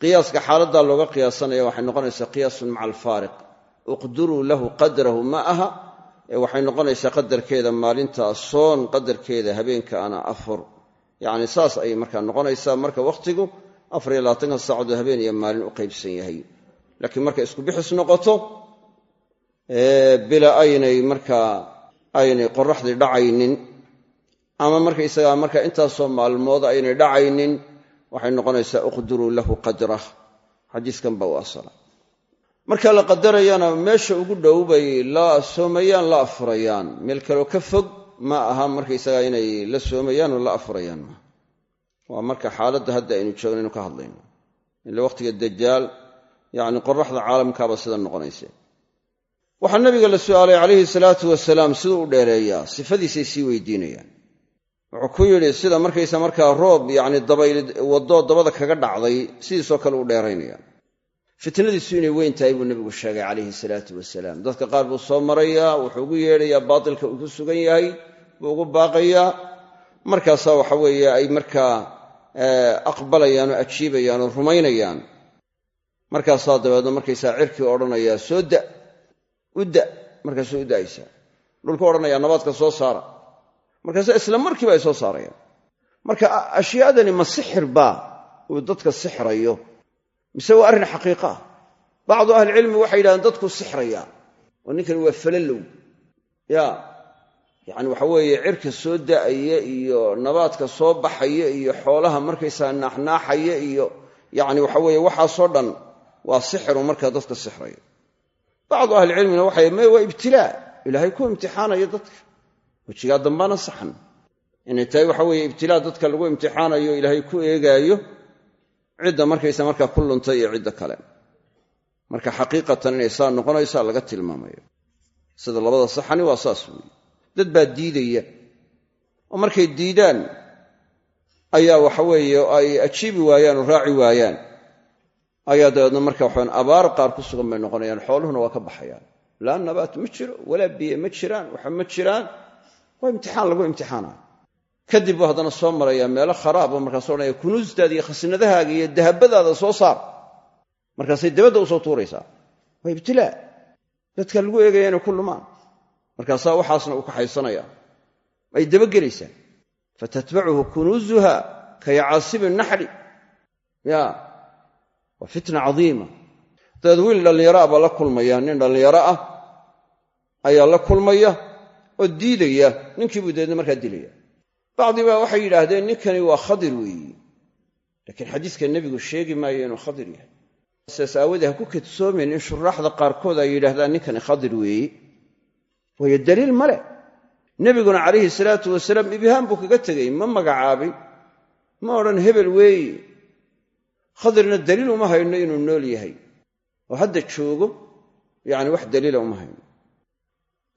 Qiyaaska xaaladdaa looga qiyaasanaya waxay noqonaysaa qiyaasun maca alfaariq. Uqduruu lahu qadrahu ma aha. Waxay noqonaysaa qadarkeeda maalintaa soon qadarkeeda habeenkaana afur yacni saas ayay markaa noqonaysaa. Marka wakhtigu afar iyo labaatanka saacadood habeen iyo maalin u qaybsan yahay. Laakiin markay isku bixis noqoto bila aynay markaa aynay qoraxdii dhacaynin ama markaysagaa marka intaasoo maalmood aynay dhacaynin waxay noqonaysaa uqduruu lahu qadrah xadiiskan baa u marka la qadarayana meesha ugu dhow bay la soomayaan la afurayaan. Meel kaleo ka fog ma aha markaysagaa inay la soomayaan oo la afurayaan ma waa marka xaaladda hadda aynu joogno inu ka hadlayno. Ile wakhtiga dajaal yacni qoraxda caalamkaaba sida noqonaysa. Waxaa nabiga la su'aalay calayhi salaatu wasalaam siduu u dheereeyaa sifadiisay sii weydiinayaan. Wuxuu ku yidhi sida markaysa markaa roob yacni dabayl waddoo dabada kaga dhacday sidiisoo kale u dheeraynaya fitnadiisu inay weyn tahay buu nebigu sheegay calayhi salaatu wasalaam. Dadka qaar buu soo marayaa wuxuu ugu yeedhayaa baatilka uu ku sugan yahay buu ugu baaqayaa markaasaa waxa weeye ay markaa aqbalayaan oo ajiibayaan oo rumaynayaan. Markaasaa dabeedna markaysaa cirkii odhanayaa soo da u da markaasuu u da'aysaa dhulku odhanayaa nabaadka soo saara. Markaase isla markiiba ay soo saarayaan. Marka ashyaadani ma sixir baa uu dadka sixrayo mise waa arrin xaqiiqa ah. Bacdu ahlicilmi waxay yidhahdeen dadku sixrayaa oo ninkani waa falalow. Ya yacni waxa weeye cirka soo da'aya iyo nabaadka soo baxaya iyo xoolaha markaysaa naaxnaaxaya iyo yacni waxa weeye waxaasoo dhan waa sixiru markaa dadka sixraya. Bacdu ahlicilmina waxay me waa ibtilaa ilaahay ku imtixaanayo dadka. Wejigaa dambaana saxan. Inay tahay waxa weeye ibtilaa dadka lagu imtixaanayo ilaahay ku eegaayo cidda markaysa markaa ku luntay iyo cidda kale. Marka xaqiiqatan inay saa noqonaysaa laga tilmaamayo. Sida labada saxani waa saas weeye. Dad baa diidaya. Oo markay diidaan ayaa waxa weeye ay ajiibi waayaan oo raaci waayaan. Ayaa dabeedna marka waxaan abaar qaar ku sugan bay noqonayaan xooluhuna waa ka baxayaan. Laa nabaat ma jiro walaa biyo ma jiraan waxa ma jiraan. Waa imtixaan lagu imtixaanayo kadib buu haddana soo marayaa meelo kharaaba markaasoo odhanaya kunuustaada iyo khasnadahaaga iyo dahabadaada soo saar. Markaasay dabadda u soo tuuraysaa. Waa ibtilaa. Dadka lagu eegaya inay ku lumaan. Markaasaa waxaasna uu kaxaysanaya ay dabagelaysaa fatatbacuhu kunuuzuha kayacaasibi naxli ya. Waa fitna cadiima. Dabeed wiil dhallinyaro baa la kulmaya nin dhallinyaro ah ayaa la kulmaya oo diidaya. Ninkii buu dabeedna markaa dilaya bacdii baa waxay yidhaahdeen ninkani waa khadir weeyi. Laakiin xadiiska nebigu sheegi maayo inuu khadir yahay. Sidaas aawadee ha ku kadsoomayn in shuraaxda qaarkood ay yidhahdaan ninkani khadir weeyi. Waayo daliil ma leh. Nebiguna calayhi salaatu wasalaam ibhaam buu kaga tegey ma magacaabin ma odhan hebel weeyi. Khadirna daliil uma hayno inuu nool yahay. Oo hadda joogo yacni wax daliila uma hayno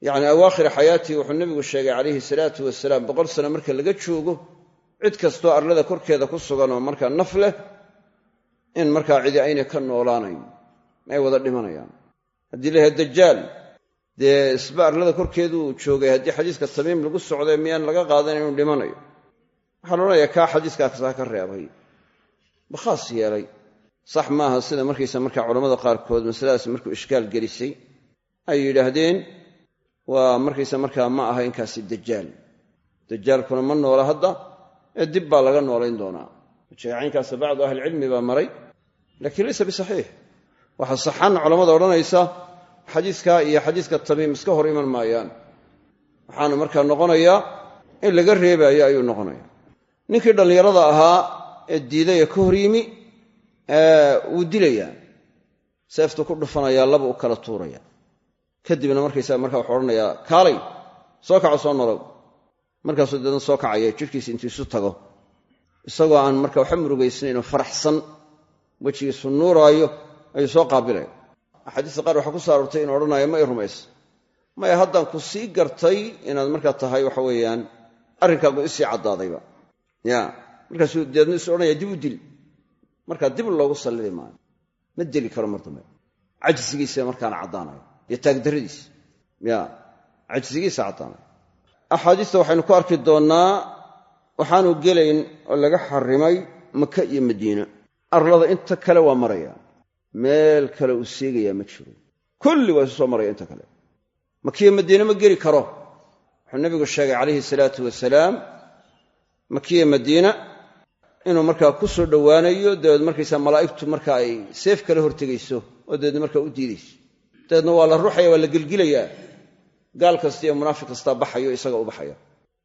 yacni awaakhira xayaatii wuxuu nebigu sheegay calayhi salaatu wasalaam boqol sano marka laga joogo cid kastoo arlada korkeeda ku sugan oo markaa naf leh in markaa cidi aynay ka noolaanayn ay wada dhimanayaan. Haddii layahay dajaal dee isba arlada korkeeduu joogay haddii xadiiska tamiim lagu socday miyaan laga qaadan inuu dhimanayo? Waxaa loodhanayaa kaa xadiiskaasaa ka reebay. Bakhaas yeelay. Sax maaha sida markaysa markaa culammada qaarkood masaladaas markuu ishkaal gelisay ay yidhaahdeen waa markaysa markaa ma aha inkaasi dajaal dajaalkuna ma noola hadda ee dib baa laga noolayn doonaa. Jacaynkaasa bacdu ahlicilmi baa maray laakiin laysa bisaxiix. Waxaa saxan culammada odhanaysa xadiiska iyo xadiiska tamiim iska hor iman maayaan. Waxaana markaa noqonayaa in laga reebaayo ayuu noqonaya. Ninkii dhallinyarada ahaa ee diiday ee ka hor yimi wuu dilayaa. Seeftu ku dhufanayaa laba u kala tuuraya kadibna markaysaa markaa wuxuu odhanayaa kaalay soo kaco soo nolow. Markaasuu deedna soo kacaya jidhkiisa intuu isu tago. Isagoo aan marka waxa murugaysnayn oo faraxsan wejigiisu nuuraayo ayuu soo qaabilaya axaadiista qaar waxaa ku soo inuu odhanayo ma i rumaysa maya haddaan ku sii gartay inaad markaa tahay waxa weeyaan arrinkaagu isii caddaadayba. Ya markaasuu deedna isu odhanaya dib u dili markaa dib loogu sallidi maayo. Ma deli karo mar dambe cajsigiisa markaana caddaanayo iyo taagdarradiisa ya cajsigiisa caddaanayo axaadiista waxaynu ku arki doonnaa waxaanu gelayn oo laga xarimay maka iyo madiina arlada inta kale waa maraya meel kale uu seegayaa ma jiro kulli waa isu soo maraya inta kale makiya madiine ma geli karo wuxuu nabigu sheegay calayhi salaatu wasalaam makiya madiina inuu markaa ku soo dhowaanayo dabeed markaysaa malaa'igtu marka ay seef kala hortegayso oo dabeedna markaa u diidayso dabeedna waa la ruuxaya waa la gelgilayaa gaal kasta iyo munaafiq kastaa baxayo isaga u baxaya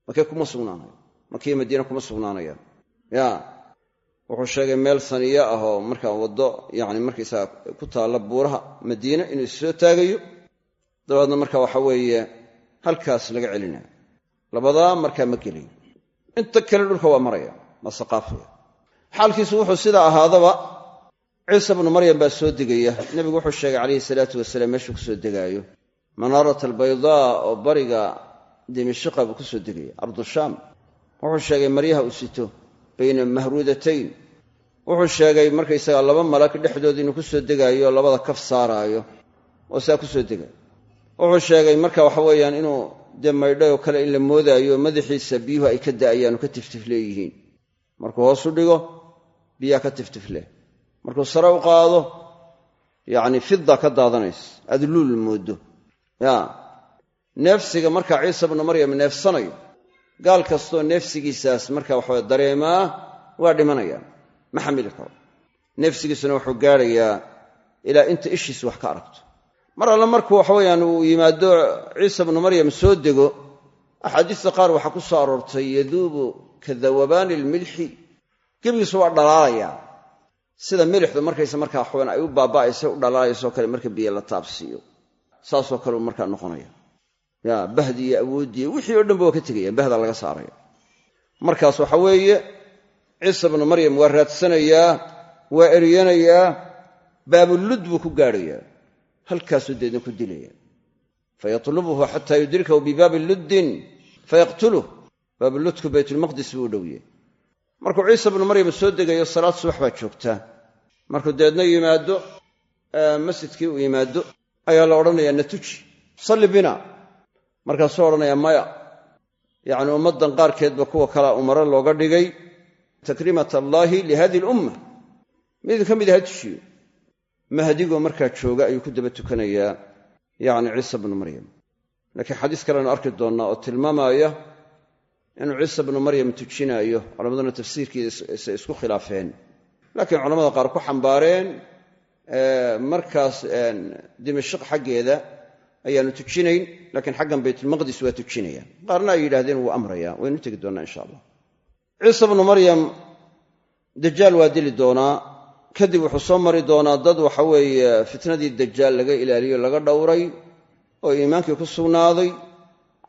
makee kuma sugnaanayo. Makiya madiina kuma sugnaanayaan. Ya. Wuxuu sheegay meel saniya ah oo markaa waddo yani markaysaa ku taalla buuraha madiina inuu issoo taagayo. Dabeedna marka waxa weeye halkaas laga celinayo labadaa markaa ma gelayo inta kale dhulka waa maraya waa saqaafaya. Xaalkiisu wuxuu sidaa ahaadaba ciisa bnu maryam baa soo degaya. Nebigu wuxuu sheegay calayhi salaatu wasalaam meeshuu ku soo degaayo. Manaarat albaydaa oo bariga dimishiqa buu ku soo degaya ardushaam wuxuu sheegay maryaha uu sito bayna mahruudatayn. Wuxuu sheegay markaysagaa laba malag dhexdood inuu ku soo degaayo labada kaf saaraayo oo saa ku soo wuxuu sheegay marka waxa weeyaan inuu dee maydhay oo kale in la moodaayo madaxiisa biyuhu ay ka da'ayaan oo ka tiftif leeyihiin markuu hoosu dhigo biyaa ka tiftifleh markuu sare u qaado yacni fidda ka daadanaysa aad luul mooddo. Ya. Neefsiga markaa ciisa bnu maryam neefsanayo gaal kastoo neefsigiisaas marka waxawe dareemaa waa dhimanayaan ma xamili karo neefsigiisuna wuxuu gaadhayaa ilaa inta ishiis wax ka aragto. Mar alle markuu waxaweyaan uu yimaado ciisa bnu maryam soo dego axaadiista qaar waxaa ku soo aroortay yaduubu ka dawabaani lmilxi gebigiisu waa dhalaalayaa sida milixdu markaysa markaa waxawan ay u baaba'aysa u dhalaalayso kale marka biyo la taabsiiyo. Saasoo kale uu markaa noqonaya. Ya bahdi iyo awooddiiy wixii o dhanba waa ka tegaya bahda laga saaraya markaas waxa weeye ciisa bnu maryam waa raadsanayaa waa eryanayaa baabulud buu ku gaadhayaa halkaasuu deedna ku dilaya. Fayatlubuhu xataa yudrikahu bibaabi luddin fayaqtuluh baabuludku baytulmaqdis buu u dhowye markuu ciisa bnu maryam soo degayo salaad subax baa joogtaa markuu deedna yimaado masjidkii uu yimaado ayaa la odhanayaa natuji. Salli bina. Markaasuu odhanayaa maya. Yacni ummaddan qaarkeedba kuwa kalea umaro looga dhigay takriimat allaahi lihadihi alumma mid ka mid aha tujiyo mahdigoo markaa jooga ayuu ku daba tukanayaa yacni ciisa bnu maryam. Laakiin xadiis kalenu arki doonnaa oo tilmaamaya inuu ciisa bnu maryam tujinaayo. Culammaduna tafsiirkiisa isku khilaafeen laakiin culamada qaar ku xambaareen markaas dimashq xaggeeda ayaanu tujinayn laakiin xaggan baytulmaqdis waa tujinayaan. Qaarna ay yidhahdeen wuu amraya waynu tegi doonnaa insha allah. Ciisa bnu maryam dajaal waa dili doonaa. Kadib wuxuu soo mari doonaa dad waxa weeye fitnadii dajaal laga ilaaliyo laga dhowray oo iimaankii ku sugnaaday.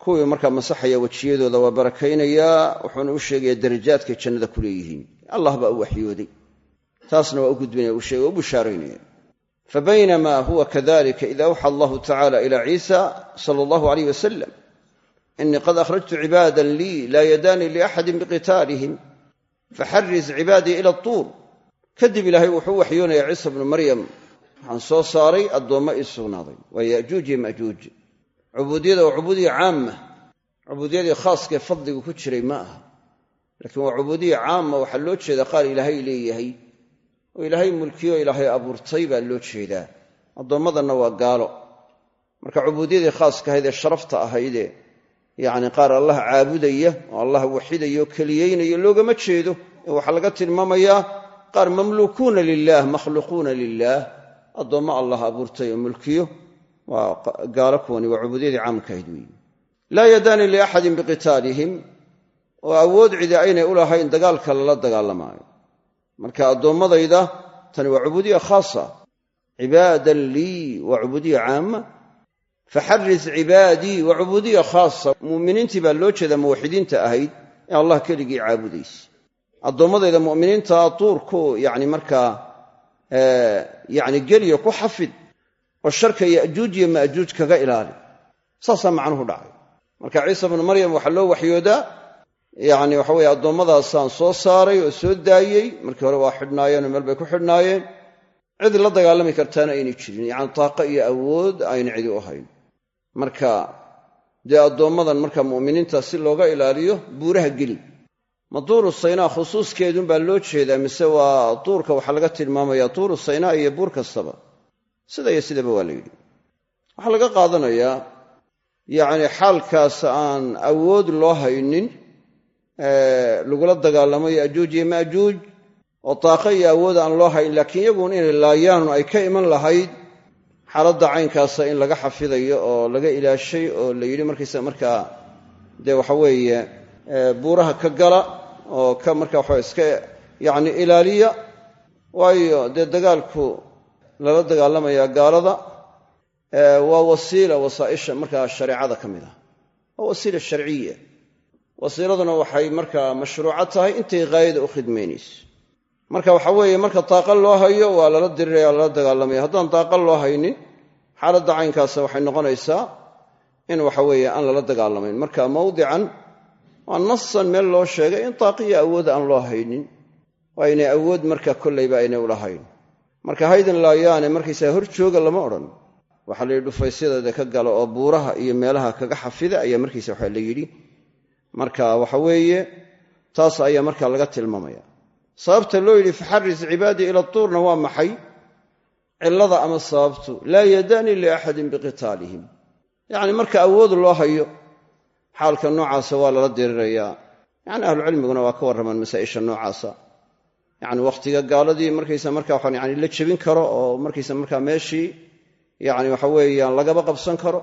Kuwii markaa masaxaya wejiyadooda waa barakaynayaa wuxuuna u sheegaya darajaadkay jannada ku leeyihiin. Allah baa u waxyooday taasna waa u gudbinaya uu sheegay o u bushaaraynaya fabaynama huwa kadalika id awxa allahu tacala ila ciisa sala allahu alayh wasalam inii qad akhrajtu cibaadan lii laa yadaanii liaxadin biqitaalihim faxariz cibaadii ila tuur kadib ilaahay wuxuu u waxyoonaya ciisa bnu maryam waxaan soo saaray addoommo ii sugnaaday waa yajuuj iyo majuuj. Cubuudiyada waa cubuudiya caama cubuudiyadii khaaskee fadligu ku jiray ma aha. Laakiin waa cubuudiya caama waxaa loo jeedaa qaar ilaahay leeyahay oo ilaahay mulkiyo ilaahay abuurtay baa loo jeedaa. Addoommadanna waa gaalo. Marka cubuudiyadii khaaska ahayd ee sharafta ahaydee yacni qaar allah caabudaya oo allah waxidaya oo keliyeynaya loogama jeedo. Ee waxaa laga tilmaamayaa qaar mamluukuuna lilaah makhluuquuna lilaah addoommo allah abuurtay oo mulkiyo. Waa gaalo kuwani waa cubuudiyadii caamka ahayd weeye laa yadaanii liaxadin biqitaalihim. Oo awood cidi aynay u lahayn dagaalka lala dagaalamaayo marka addoommadayda tani waa cubuudiya khaasa. Cibaadan lii waa cubuudiya caama. Faxaris cibaadii waa cubuudiya khaasa. Mu'miniintii baa loo jeedaa muwaxidiinta ahayd ee allah keligii caabudaysa. Addoommadayda mu'miniintaa tuurku yacni markaa yacni geliyo ku xafid oo sharka ya'juuj iyo ma'juuj kaga ilaali. Saasaa macnuhu dhacay. Marka ciisa bnu maryam waxaa loo waxyoodaa yacni waxa weye addoommadaasaan soo saaray oo soo daayey. Markii hore waa xidhnaayeenoo meel bay ku xidhnaayeen. Cid la dagaalami kartaana aynay jirin. Yacni taaqo iyo awood ayna cidi u hayn marka dee addoommadan marka mu'miniinta si looga ilaaliyo buuraha geli. Ma tuuru saynaa khusuuskeedunbaa loo jeedaa mise waa tuurka waxaa laga tilmaamayaa tuuru saynaa iyo buur kastaba? Sida iyo sidaba waa la yidhi. Waxaa laga qaadanayaa yacni xaalkaas aan awood loo haynin lagula dagaalamo yaajuuj iyo maajuuj oo daaqo iyo awood aan loo hayn laakiin iyagun inay laayaan ay ka iman lahayd xaaladda caynkaasa in laga xafidayo oo laga ilaashay oo la yidhi markaysa markaa dee waxa weeye buuraha ka gala oo ka marka waxa iska yacni ilaaliya waayo dee dagaalku lala dagaalamaya gaalada waa wasiila wasaaisha markaa shareecada ka mid ah. Waa wasiila sharciya wasiiladuna waxay markaa mashruuco tahay intay haayada u khidmaynayso marka waxa weeye marka daaqa loo hayo waa lala diriraya lala dagaalamaya. Haddaan daaqa loo haynin xaaladda caynkaasa waxay noqonaysaa in waxa weeye aan lala dagaalamayn. Marka mawdican waa nasan meel loo sheegay in daaqiya awood aan loo haynin. Waa inay awood marka kollayba aynay ulahayn marka haydin laayaane markaysaa hor jooga lama odhan. Waxaa la yidhi dhufaysyadooda ka gala oo buuraha iyo meelaha kaga xafida ayaa markiisa waxa la yidhi marka waxa weeye taas ayaa marka laga tilmaamaya. Sababta loo yidhi faxaris cibaadii ila tuurna waa maxay? Cillada ama sababtu laa yadaani liaxadin biqitaalihim. Yacni marka awood loo hayo xaalka noocaasa waa lala dirirayaa. Yacni ahlucilmiguna waa ka warramaan masaa'isha noocaasa. Yacni wakhtiga gaaladii markaysa marka waxaan yani la jebin karo oo markaysa markaa meeshii yacni waxa weeyaan lagaba qabsan karo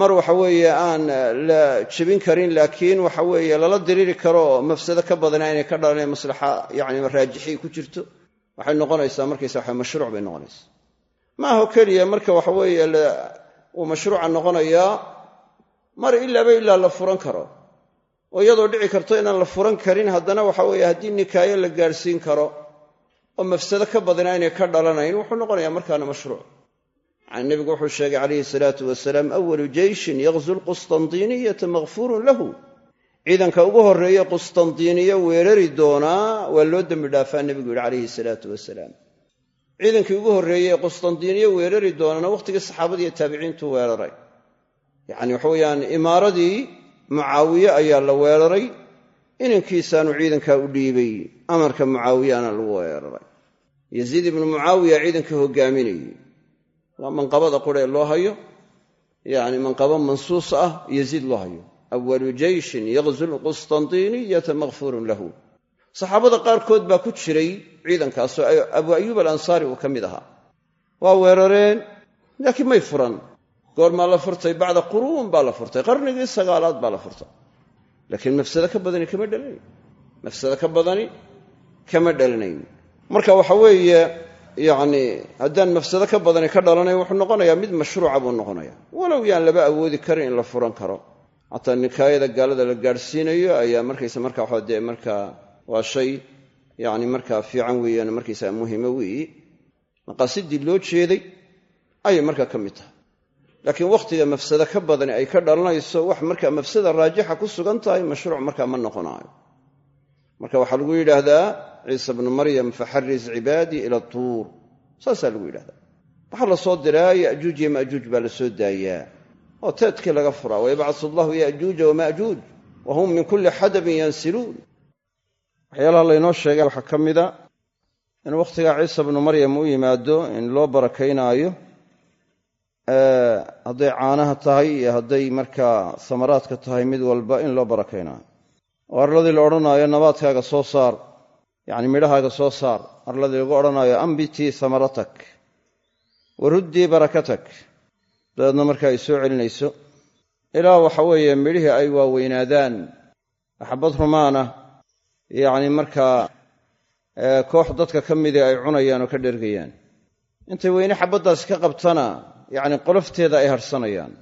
mar waxa weeye aan la jebin karin laakiin waxa weeye lala diriri karo oo mafsado ka badana inay ka dhalaneen maslaxa yani raajixii ku jirto waxay noqonaysaa markaysa waxa mashruuc bay noqonaysaa. Ma aho keliya marka waxa weeye uu mashruuca noqonayaa mar ilaaba ilaa la furan karo. Oo iyadoo dhici karto inaan la furan karin haddana waxa weeye haddii nikaayo la gaadhsiin karo oo mafsado ka badana inay ka dhalanayn wuxuu noqonayaa markaana mashruuc yani nebigu wuxuu sheegay calayhi salaatu wasalaam awalu jeyshin yaqzu lqustandiiniyata makfuurun lahu. Ciidanka ugu horreeye qustandiiniya weerari doonaa waa loo dembi dhaafaa nebigu yidhi calayhi salaatu wasalaam. Ciidankii ugu horreeyey qustandiiniya weerari doonaana wakhtigii saxaabadiiyo taabiciintu weeraray. Yacni waxa weeyaan imaaradii mucaawiye ayaa la weeraray inankiisaanu ciidankaa u dhiibay amarka mucaawiyana lagu weeraray. Yaziid ibnu mucaawiya ciidanka hogaaminayey manqabada quree loo hayo yacni manqabo mansuus ah yaziid loo hayo. Awalu jeyshin yaqzu lqustandiiniyata makfuurun lahu. Saxaabada qaarkood baa ku jiray ciidankaasoo abu ayuub alansaari uu ka mid ahaa. Waa weerareen laakiin may furan. Goormaa la furtay bacda quruun baa la furtay qarnigii sagaalaad baa la furtay. Laakiin mafsado ka badani kama dhalanayn mafsado ka badani kama dhalanayn marka waxa weeye yacni haddaan mafsado ka badani ka dhalanayn wuxuu noqonayaa mid mashruuca buu noqonaya walow yaan laba awoodi karin in la furan karo. Hataa nikaayada gaalada la gaadhsiinayo ayaa markaysa marka waxa dee markaa waa shay yacni markaa fiican weeyaan markaysaa muhimo weeyi. Maqaasidii loo jeeday ayay markaa ka mid tahay. Laakiin wakhtiga mafsado ka badani ay ka dhalanayso wax markaa mafsada raajixa ku sugan tahay mashruuc markaa ma noqonaayo. Marka waxaa lagu yidhaahdaa ciisa bnu maryam faxaris cibaadii ila tuur. Saasaa lagu yidhahdaa. Waxaa la soo diraa yajuuj iyo majuuj? baa la soo daayaa. Oo teedkii laga furaa wayabcasu allahu yajuuja wamajuuj wa hum min kulli xadabin yansiluun. Waxyaalaha laynoo sheegay waxaa ka mida in wakhtigaa ciisa bnu maryam u yimaado in loo barakaynaayo hadday caanaha tahay iyo hadday markaa samaraadka tahay mid walba in loo barakaynaayo. Oo arladii la odhanaayo nabaadkaaga soo saar yacni midhahaaga soo saar arladii lagu odhanaayo ambitii samaratak waruddii barakatak. Dabeedna marka ay soo celinayso ilaa waxa weeye midhihii ay waaweynaadaan. Axabad rumaana yacni markaa koox dadka ka midii ay cunayaan oo ka dhergayaan. Intay weyne xabaddaasi ka qabtana yacni qolofteeda ay harsanayaan.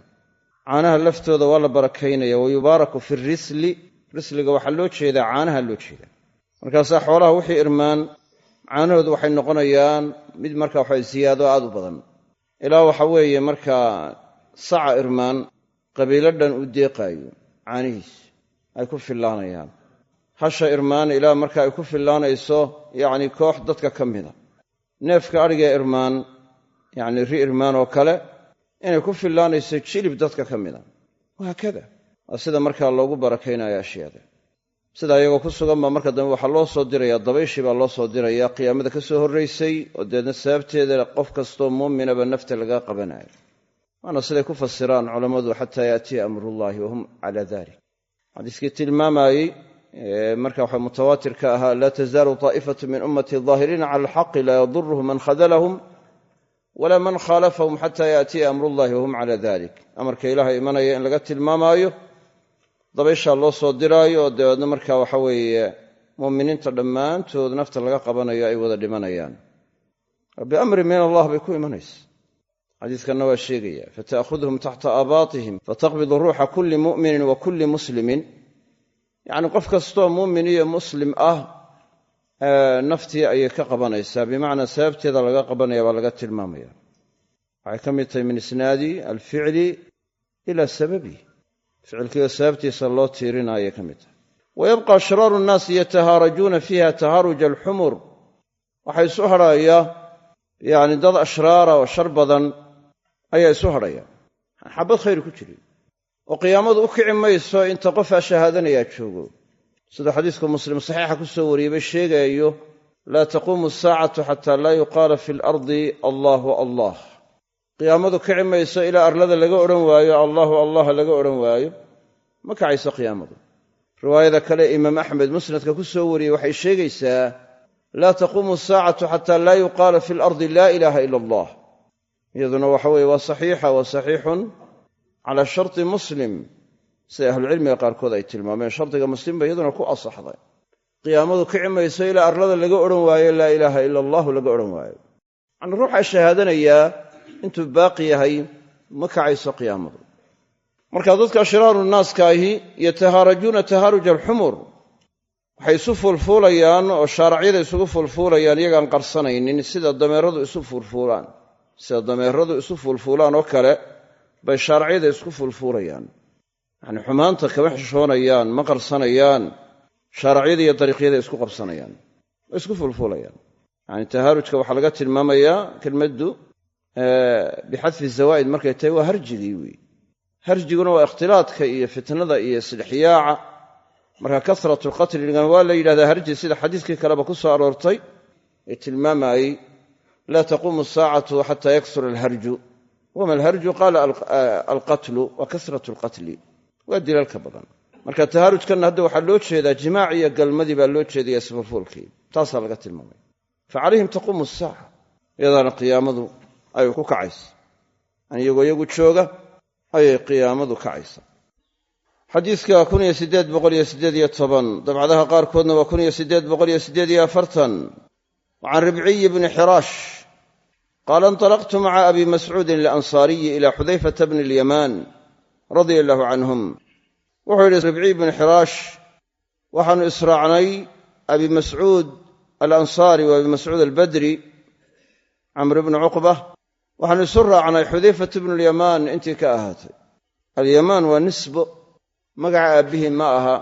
Caanaha laftooda waa la barakaynaya wa yubaaraku fi risli. Risliga waxaa loo jeedaa caanaha loo jeedaa markaasaa xoolaha wixii irmaan caanahoodu waxay noqonayaan mid marka waxa ziyaado aad u badan. Ilaa waxa weeye markaa saca irmaan qabiilo dhan u deeqaayo caanihiis ay ku fillaanayaan. Hasha irmaan ilaa marka ay ku fillaanayso yacni koox dadka ka mida neefka adhiga irmaan yacni ri irmaan oo kale inay ku fillaanayso jilib dadka ka mida wahaakada waa sida markaa loogu barakaynayo ashyaada sidaa iyagoo ku sugan baa marka dambe waxaa loo soo dirayaa dabayshii baa loo soo dirayaa qiyaamada ka soo horraysay oo deedna sababteeda qof kastoo muuminaba nafta laga qabanayo. Waana siday ku fasiraan culammadu xataa yaatiya amrullahi wahum cala dalik xadiiskii tilmaamayey marka waxa mutawaatirka ahaa laa tazaalu taa'ifatu min ummati daahiriina cala alxaqi laa yaduruhum man khadalahum walaa man khaalafahum xataa yaatiya amrullahi wahum cala dalik amarka ilaaha imanaya in laga tilmaamaayo dabayshaa loo soo diraayo dabeedna marka waxa weeye muuminiinta dhammaantood nafta laga qabanayo ay wada dhimanayaan. Biamri min allah bay ku imanaysa. Xadiiskanna waa sheegaya fata'khudhum taxta aabaatihim fataqbidu ruuxa kulli mu'minin wa kulli muslimin. Yacni qof kastoo muumin iyo muslim ah naftii ayay ka qabanaysaa bimacnaa sababteeda laga qabanaya laga tilmaamaya. Waxay ka tahay min isnaadi alficli ila sababi ficilkiiyo sababtiisa loo tiirinaayay ka mid tahay. Wa ashraaru nnaasi yatahaarajuuna fiiha tahaaruja alxumur. Waxaa isu hadhaaya yacni dad ashraara oo shar badan ayaa isu hadhaya xabad khayr ku jirin oo qiyaamadu u kici mayso inta qofaa shahaadanayaa joogo. Sida xadiisku muslim saxiixa ku soo wariyeyba sheegayo laa taquumu asaacatu xataa laa yuqaala fi alardi allaahu allah qiyaamadu kici mayso ilaa arlada laga odhan waayo allaahu allah laga odhan waayo ma kacayso qiyaamadu. Riwaayada kale imaam axmed musnadka ku soo wariyey waxay sheegaysaa laa taquumu asaacatu xataa laa yuqaala fi alardi laa ilaaha ila allah. Iyaduna waxa weye waa saxiixa wa saxiixun cala sharti muslim. Sida ahlucilmiga qaarkood ay tilmaameen shardiga muslimba iyaduna ku asaxday. Qiyaamadu kici mayso ilaa arlada laga odhan waayo laa ilaaha ila allahu laga odhan waayo. Yacni ruuxaa shahaadanayaa intuu baaqi yahay ma kacayso qiyaamadu. Marka dadka ashraaru naaska ahi yatahaarajuuna tahaaruja alxumur. Waxay isu fuulfuulayaan oo shaaracyada isugu fuulfuulayaan iyagaan qarsanaynin sida dameeradu isu fuulfuulaan sida dameeradu isu fuulfuulaan oo kale bay shaaracyada isku fuulfuulayaan yacni xumaanta kama xishoonayaan ma qarsanayaan shaaracyada iyo dariiqyada isku qabsanayaan isku fuulfuulayaan yacni tahaarujka waxaa laga tilmaamayaa kelmaddu bixadfi zawaa'id markay tahay waa harjigii weeye harjiguna waa ikhtilaadka iyo fitnada iyo silxiyaaca marka kasratu lqatligan waa la yidhahdaa harji sida xadiiskii kaleba ku soo aroortay. Ee tilmaamayey laa taquumu asaacatu xataa yaksura alharju. Wama alharju? Qaala alqatlu wa kasratu alqatli waa dilaalka badan. Marka tahaarujkanna hadda waxaa loo jeedaa jimaac iyo galmadii baa loo jeedaya isfulfuulkii taasaa laga tilmaamay. Fa calayhim taquumu asaaca iyadaana qiyaamadu ay ku kacaysa. An iyagoo iyagu jooga ayay qiyaamadu kacaysa. Toban dabcadaha qaarkoodna waa wa can ribciyi bni xiraash qaala inطalaqtu maca abi mascuudin alansaariyi ila xudayfata bni alyamaan radia allahu canhum. Wuxuu yidhi ribciy bni xiraash israacnay abi mascuud alansaari wa abi mascuud albadri camr bni cuqba waxaannu isu raacnay xudayfat bnu lyamaan intii ka ahaatay. Alyamaan waa nisbo magaca aabbihii ma aha.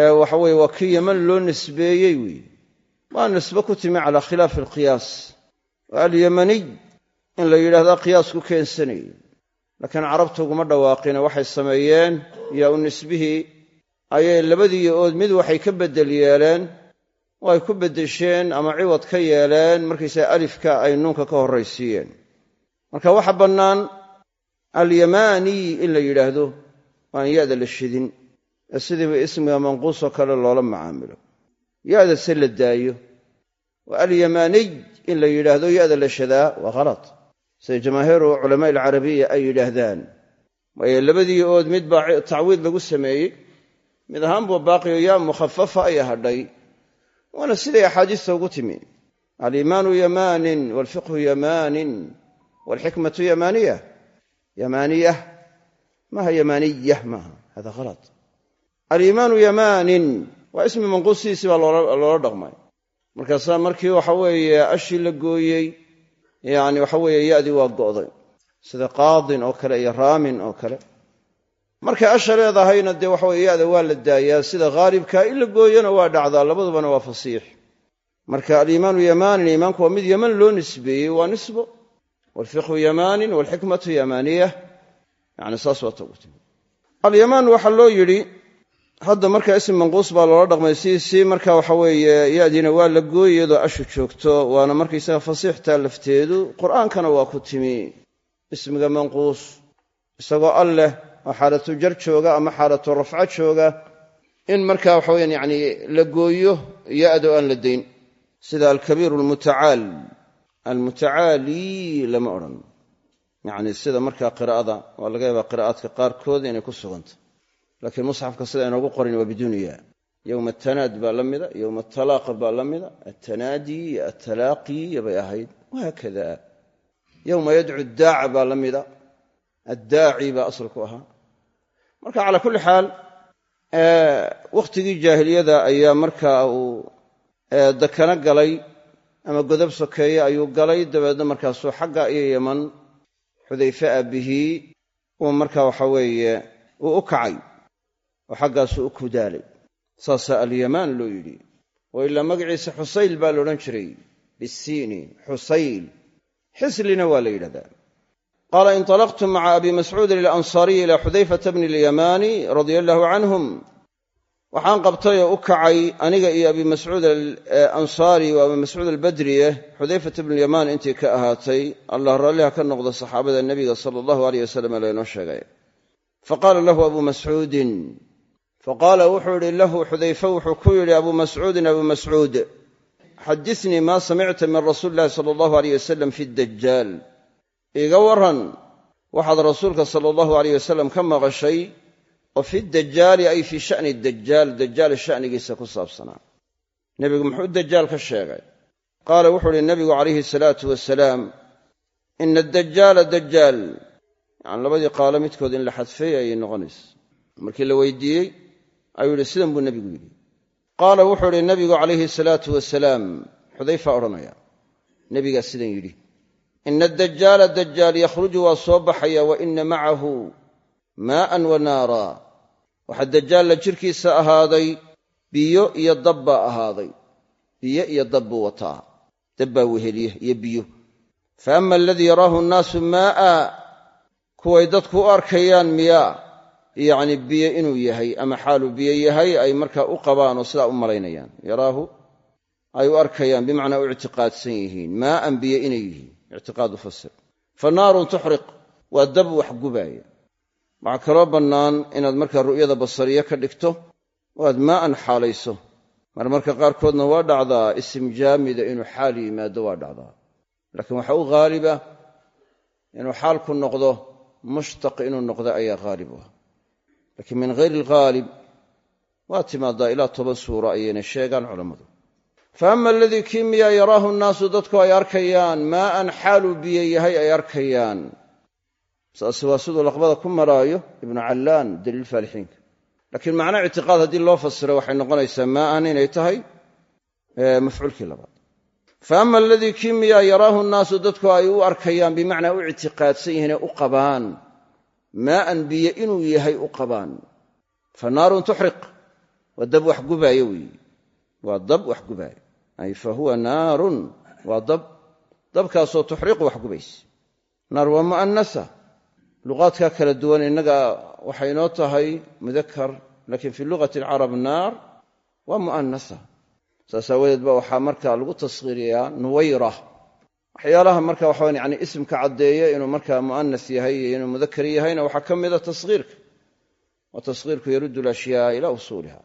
Ee waxa weye waa kii yaman loo nisbeeyey weeye. Waa nisbe ku timi calaa khilaafi alqiyaas. Oo alyamaniy in la yidhahdaa qiyaas ku keensanayey. Laakiin carabta uguma dhawaaqine waxay sameeyeen yaa u nisbihii ayay labadii ood mid waxay ka beddel yeeleen oo ay ku beddesheen ama ciwad ka yeeleen markaysaa alifka ay nuunka ka horraysiiyeen. Marka waxa bannaan alyamaaniy in la yidhaahdo aan ya'da la shidin ee sidiiba ismiga manquusoo kale loola macaamilo. Ya'da se la daayo oo alyamaaniy in la yidhaahdo ya'da la shadaa waa khalad sida jamaahiiru culamaa alcarabiya ay yidhaahdaan waayo labadii ood mid baa tacwiid lagu sameeyey mid ahaanbuu baaqiyo yaa mukhafafa ay hadhay waana siday axaadiista ugu timi. Aliimaanu yamaanin waalfiqhu yamaanin waalxikmatu yamaaniya. Yamaaniyah maaha yamaaniyah maaha. Hada khalad aliimaanu yamaanin waa ismi manquusidiisii baa loola dhaqmay. Markaasaa markii waxa weeye ashii la gooyey yacni waxa weeye ya'dii waa go'day. Sida qaadin oo kale iyo raamin oo kale markay asha leedahayna dee waxa weye ya'da waa la daayaa sida khaalibka in la gooyana waa dhacdaa labadubana waa fasiix. Marka aliimaanu yamaanin iimaanku waa mid yaman loo nisbeeyey waa nisbo. Waalfiqhu yamaanin waalxikmatu yamaaniyah. Yani saas waa tagu alyamaan waxaa loo yidhi hadda marka ism manquus baa loola dhaqmay si si marka waxa weeye ya'diina waa la gooy iyadoo ashu joogto waana markaysaga fasiixtaa lafteedu qur'aankana waa ku timi. Ismiga manquus isagoo alleh oo xaalatu jar jooga ama xaalatu rafco jooga in markaa waxa weyaan yani la gooyo ya-do aan la dayn. Sida alkabiir almutacaal almutacaali lama odhan. Yani sida markaa qiraa'ada waa laga yaabaa qiraa'aadka qaarkood inay ku suganta. Laakiin musxafka sida inoogu qoran waa biduuniya yowma atanaad baa la mida yowma atalaaq baa la mida. Atanaadi iyo atalaaqi bay ahayd. Wahaakada yowma yadcu daaca baa la mida. Addaaci baa asalku ahaa marka calaa kulli xaal wakhtigii jaahiliyada ayaa markaa uu dakano galay ama godob sokeeye ayuu galay. Dabeedna markaasuu xagga iyo yaman xudayfe aabihii uu markaa waxa weeye uu u kacay. Oo xaggaasuu u kudaalay. Saasaa alyamaan loo yidhi. Wa ilaa magaciisa xusayl baa la odhan jiray. Bisiini xusayl. Xislina waa la yidhahdaa qaala inطalaqtu maca abi mascuudin alansaariyi ila xudayfata bni alyamaani radia allahu canhum waxaan qabtay oo u kacay aniga iyo abi mascuud alansaari waa abi mascuud albadriye xudayfata bni alyamaan intii ka ahaatay allah raalliha ka noqda saxaabada nebiga sala allahu aleyh wasalam laynoo sheegay faqaala lahu abu mascuudin faqaala wuxuu idhi lahu xudayfe wuxuu ku yidhi abu mascuudin abu mascuud xadinii maa samicta min iiga waran waxaad rasuulka sala allahu aleyh wasalam ka maqashay oo fi dajaali ay fii sha'ni dajaal dajaal sha'nigiisa ku saabsanaa. Nebigu muxuu dajaal ka sheegay. Qaala wuxuu uhi nebigu calayhi salaatu wasalaam ina adajaala dajaal yani labadii qaalo midkood in la xadfay ayay noqonaysa markii la weydiiyey ayuu yidhi sidan buu nebigu yidhi. Qaala wuxuu idhi nebigu calayhi salaatu wasalaam xudayfa odhanaya nebigaa sidan yidhi ina adajaala dajaal yakhruju waa soo baxaya wa ina macahu maa'an wa naara waxaa dajaalla jirkiisa ahaaday biyo iyo dab baa ahaaday biyo iyo dab buu wataa dab baa weheliye iyo biyo fa ama aladii yaraahu nnaasu maa'a kuway dadku u arkayaan miyaa yacni biyo inuu yahay ama xaaluu biyo yahay ay markaa u qabaan oo sidaa u malaynayaan yaraahu ay u arkayaan bimacnaa u ictiqaadsan yihiin maa'an biyo inay yihiin ictiqaad u fasir. Fa naarun tuxriq waa dab wax gubaaya waxaa kaloo bannaan inaad markaa ru'yada basariye ka dhigto oo aad maa'an xaalayso. Marmarka qaarkoodna waa dhacdaa isim jaamida inuu xaal yimaado waa dhacdaa. Laakiin waxaa u haaliba inuu xaalku noqdo mushtaq inuu noqdo ayaa haalib u ah. Laakiin min hayri alghaalib waa timaadaa ilaa toban suuro ayayna sheegaan culammadu fa ama aladii kii miyaa yaraahu nnaasu dadku ay arkayaan maa'an xaaluu biyo yahay ay arkayaan. Saase waa siduu laqbada ku maraayo ibnu callaan daliil faalixiinka. Laakiin macna ictiqaad haddii loo fasiro waxay noqonaysaa maa'an inay tahay mafcuulkii labaad. Fa ama aladii kii miyaa yaraahu nnaasu dadku ay u arkayaan bimacnaa u ictiqaadsan yihiinee u qabaan. Maa'an biyo inuu yahay u qabaan. Fa naarun tuxriq waa dab wax gubaaya waa dab wax ay fa huwa naarun. Waa dab. Dabkaasoo tuxriqu wax gubaysa naar waa mu'anasa luqaadkaa kala duwan innaga waxay inoo tahay mudakar laakiin fii lugati alcarab naar waa mu'anasa saas aawadeed ba waxaa marka lagu taskhiiriyaa nuwayra. Waxyaalaha marka waxawan yani isimka caddeeya inuu markaa mu'anas yahay iyo inuu mudakar yahayna waxaa ka mida taskhiirka wa taskhiirku yaruddu alashyaa ilaa usuuliha.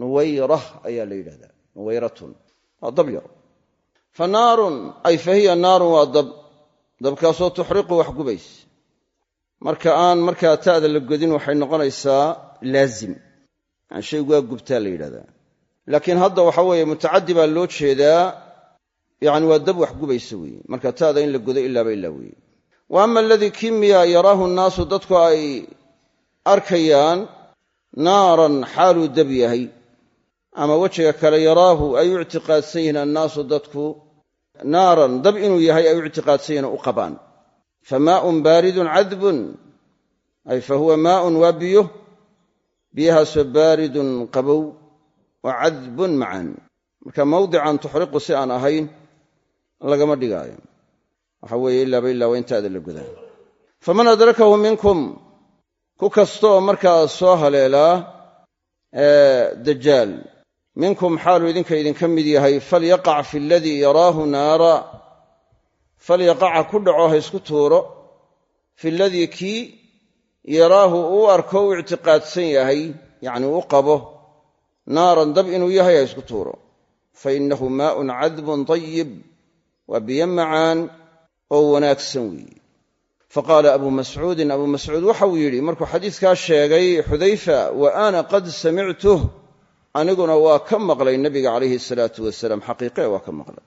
Nuwayrah ayaa la yidhahdaa. Nuwayratun waa dab yar. Fa naarun ay fa hiya naarun waa dab. Dabkaasoo tuxriqu wax gubays. Marka aan markaa ta'da la godin waxay noqonaysaa laazim. Yani shaygu waa gubtaa la yidhahdaa. Laakiin hadda waxa weeye mutacaddi baa loo jeedaa yani waa dab wax gubaysa weeye. Marka ta'da in la godo ilaaba ilaa weeye. Wa ama aladii kii miyaa yaraahu nnaasu dadku ay arkayaan naaran xaaluu dab yahay ama wejiga kale yaraahu ay u ictiqaadsan yihiin annaasu dadku naaran dab inuu yahay ay u ictiqaadsan yihiin u qabaan. Fa maaun baaridun cadbun ay fa huwa maaun waa biyo biyahaasoo baaridun qabow wa cadbun macan marka mawdican tuxriqu si aan ahayn lagama dhigaayo. Waxa weeye ilaaba ilaa waa intaada la godaa faman adrakahu minkum ku kasta markaa soo haleelaa dajaal minkum xaaluu idinka idinka mid yahay falyaqac fi aladii yaraahu naara falyaqaca ku dhaco ha isku tuuro fi ladii kii yaraahu uu arko u ictiqaadsan yahay yacni u qabo naaran dab inuu yahay ha isku tuuro. Fa innahu maaun cadbun dayib waa biyo macaan oo wanaagsan weeye faqaala abuu mascuudin abuu mascuud waxauu yidhi markuu xadiidkaa sheegay xudayfa wa ana qad samictuh aniguna waa ka maqlay nabiga calayhi salaatu wasalaam. Xaqiiqe waa ka maqlay.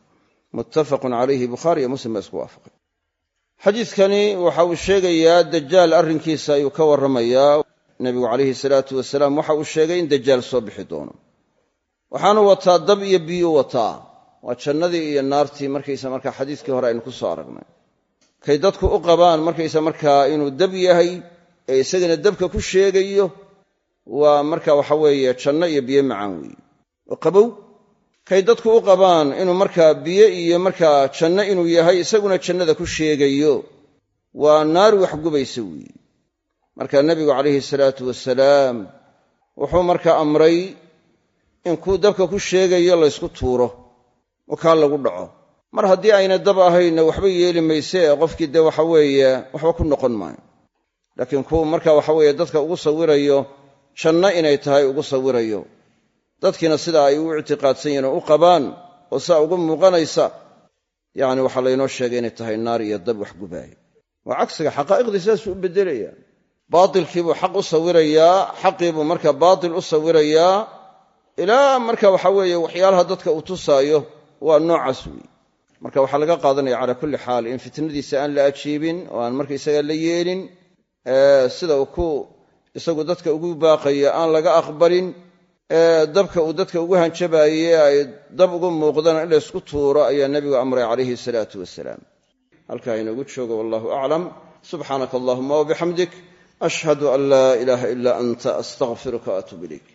Muttafaqun calayhi bukhaari iyo muslim baa isku waafaqay. Xadiidkani waxa uu sheegayaa dajaal arrinkiisa ayuu ka warramayaa. Nebigu calayhi salaatu wasalaam waxa uu sheegay in dajaal soo bixi doono. Waxaanu wataa dab iyo biyuu wataa. Waa jannadii iyo naartii markaysa markaa xadiiskii hore aynu ku soo aragnay. Kay dadku u qabaan markaysa markaa inuu dab yahay ee isagana dabka ku sheegayo waa marka waxa weeye janno iyo biyo macaan weeye. Oo qabow? Kay dadku u qabaan inuu markaa biyo iyo markaa janno inuu yahay isaguna jannada ku sheegayo. Waa naar wax gubaysa weeye. Marka nebigu calayhi salaatu wasalaam wuxuu markaa amray in kuu dabka ku sheegayo laysku tuuro oo kaa lagu dhaco. Mar haddii ayna dab ahaynna waxba yeeli mayse ee qofkii dee waxa weeye waxba ku noqon maayo. Laakiin kuwa marka waxa weeye dadka ugu sawirayo janno inay tahay ugu sawirayo. Dadkiina sidaa ay u ictiqaadsan yihiin oo u qabaan oo saa ugu muuqanaysa yacni waxaa laynoo sheegay inay tahay naar iyo dab wax gubaaya waa cagsiga xaqaa'iqdii sidaasuu u beddelaya. Baatilkiibuu xaq u sawirayaa xaqiibuu marka baatil u sawirayaa ilaa marka waxa weeye waxyaalaha dadka uu tusaayo waa noocaas weeye marka waxaa laga qaadanaya calaa kulli xaal in fitnadiisa aan la ajiibin oo aan markaysaga la yeelin sida uu ku isagu dadka ugu baaqayo aan laga aqbalin dabka uu dadka ugu hanjabaaye ay dab ugu muuqdana in laysku tuuro ayaa nebigu amray calayhi salaatu wasalaam halkaa inoogu joogo wallahu aclam. Subxaanaka allahuma wabixamdik ashhadu an laa ilaaha ilaa anta astaqfiruka waatuub ilayk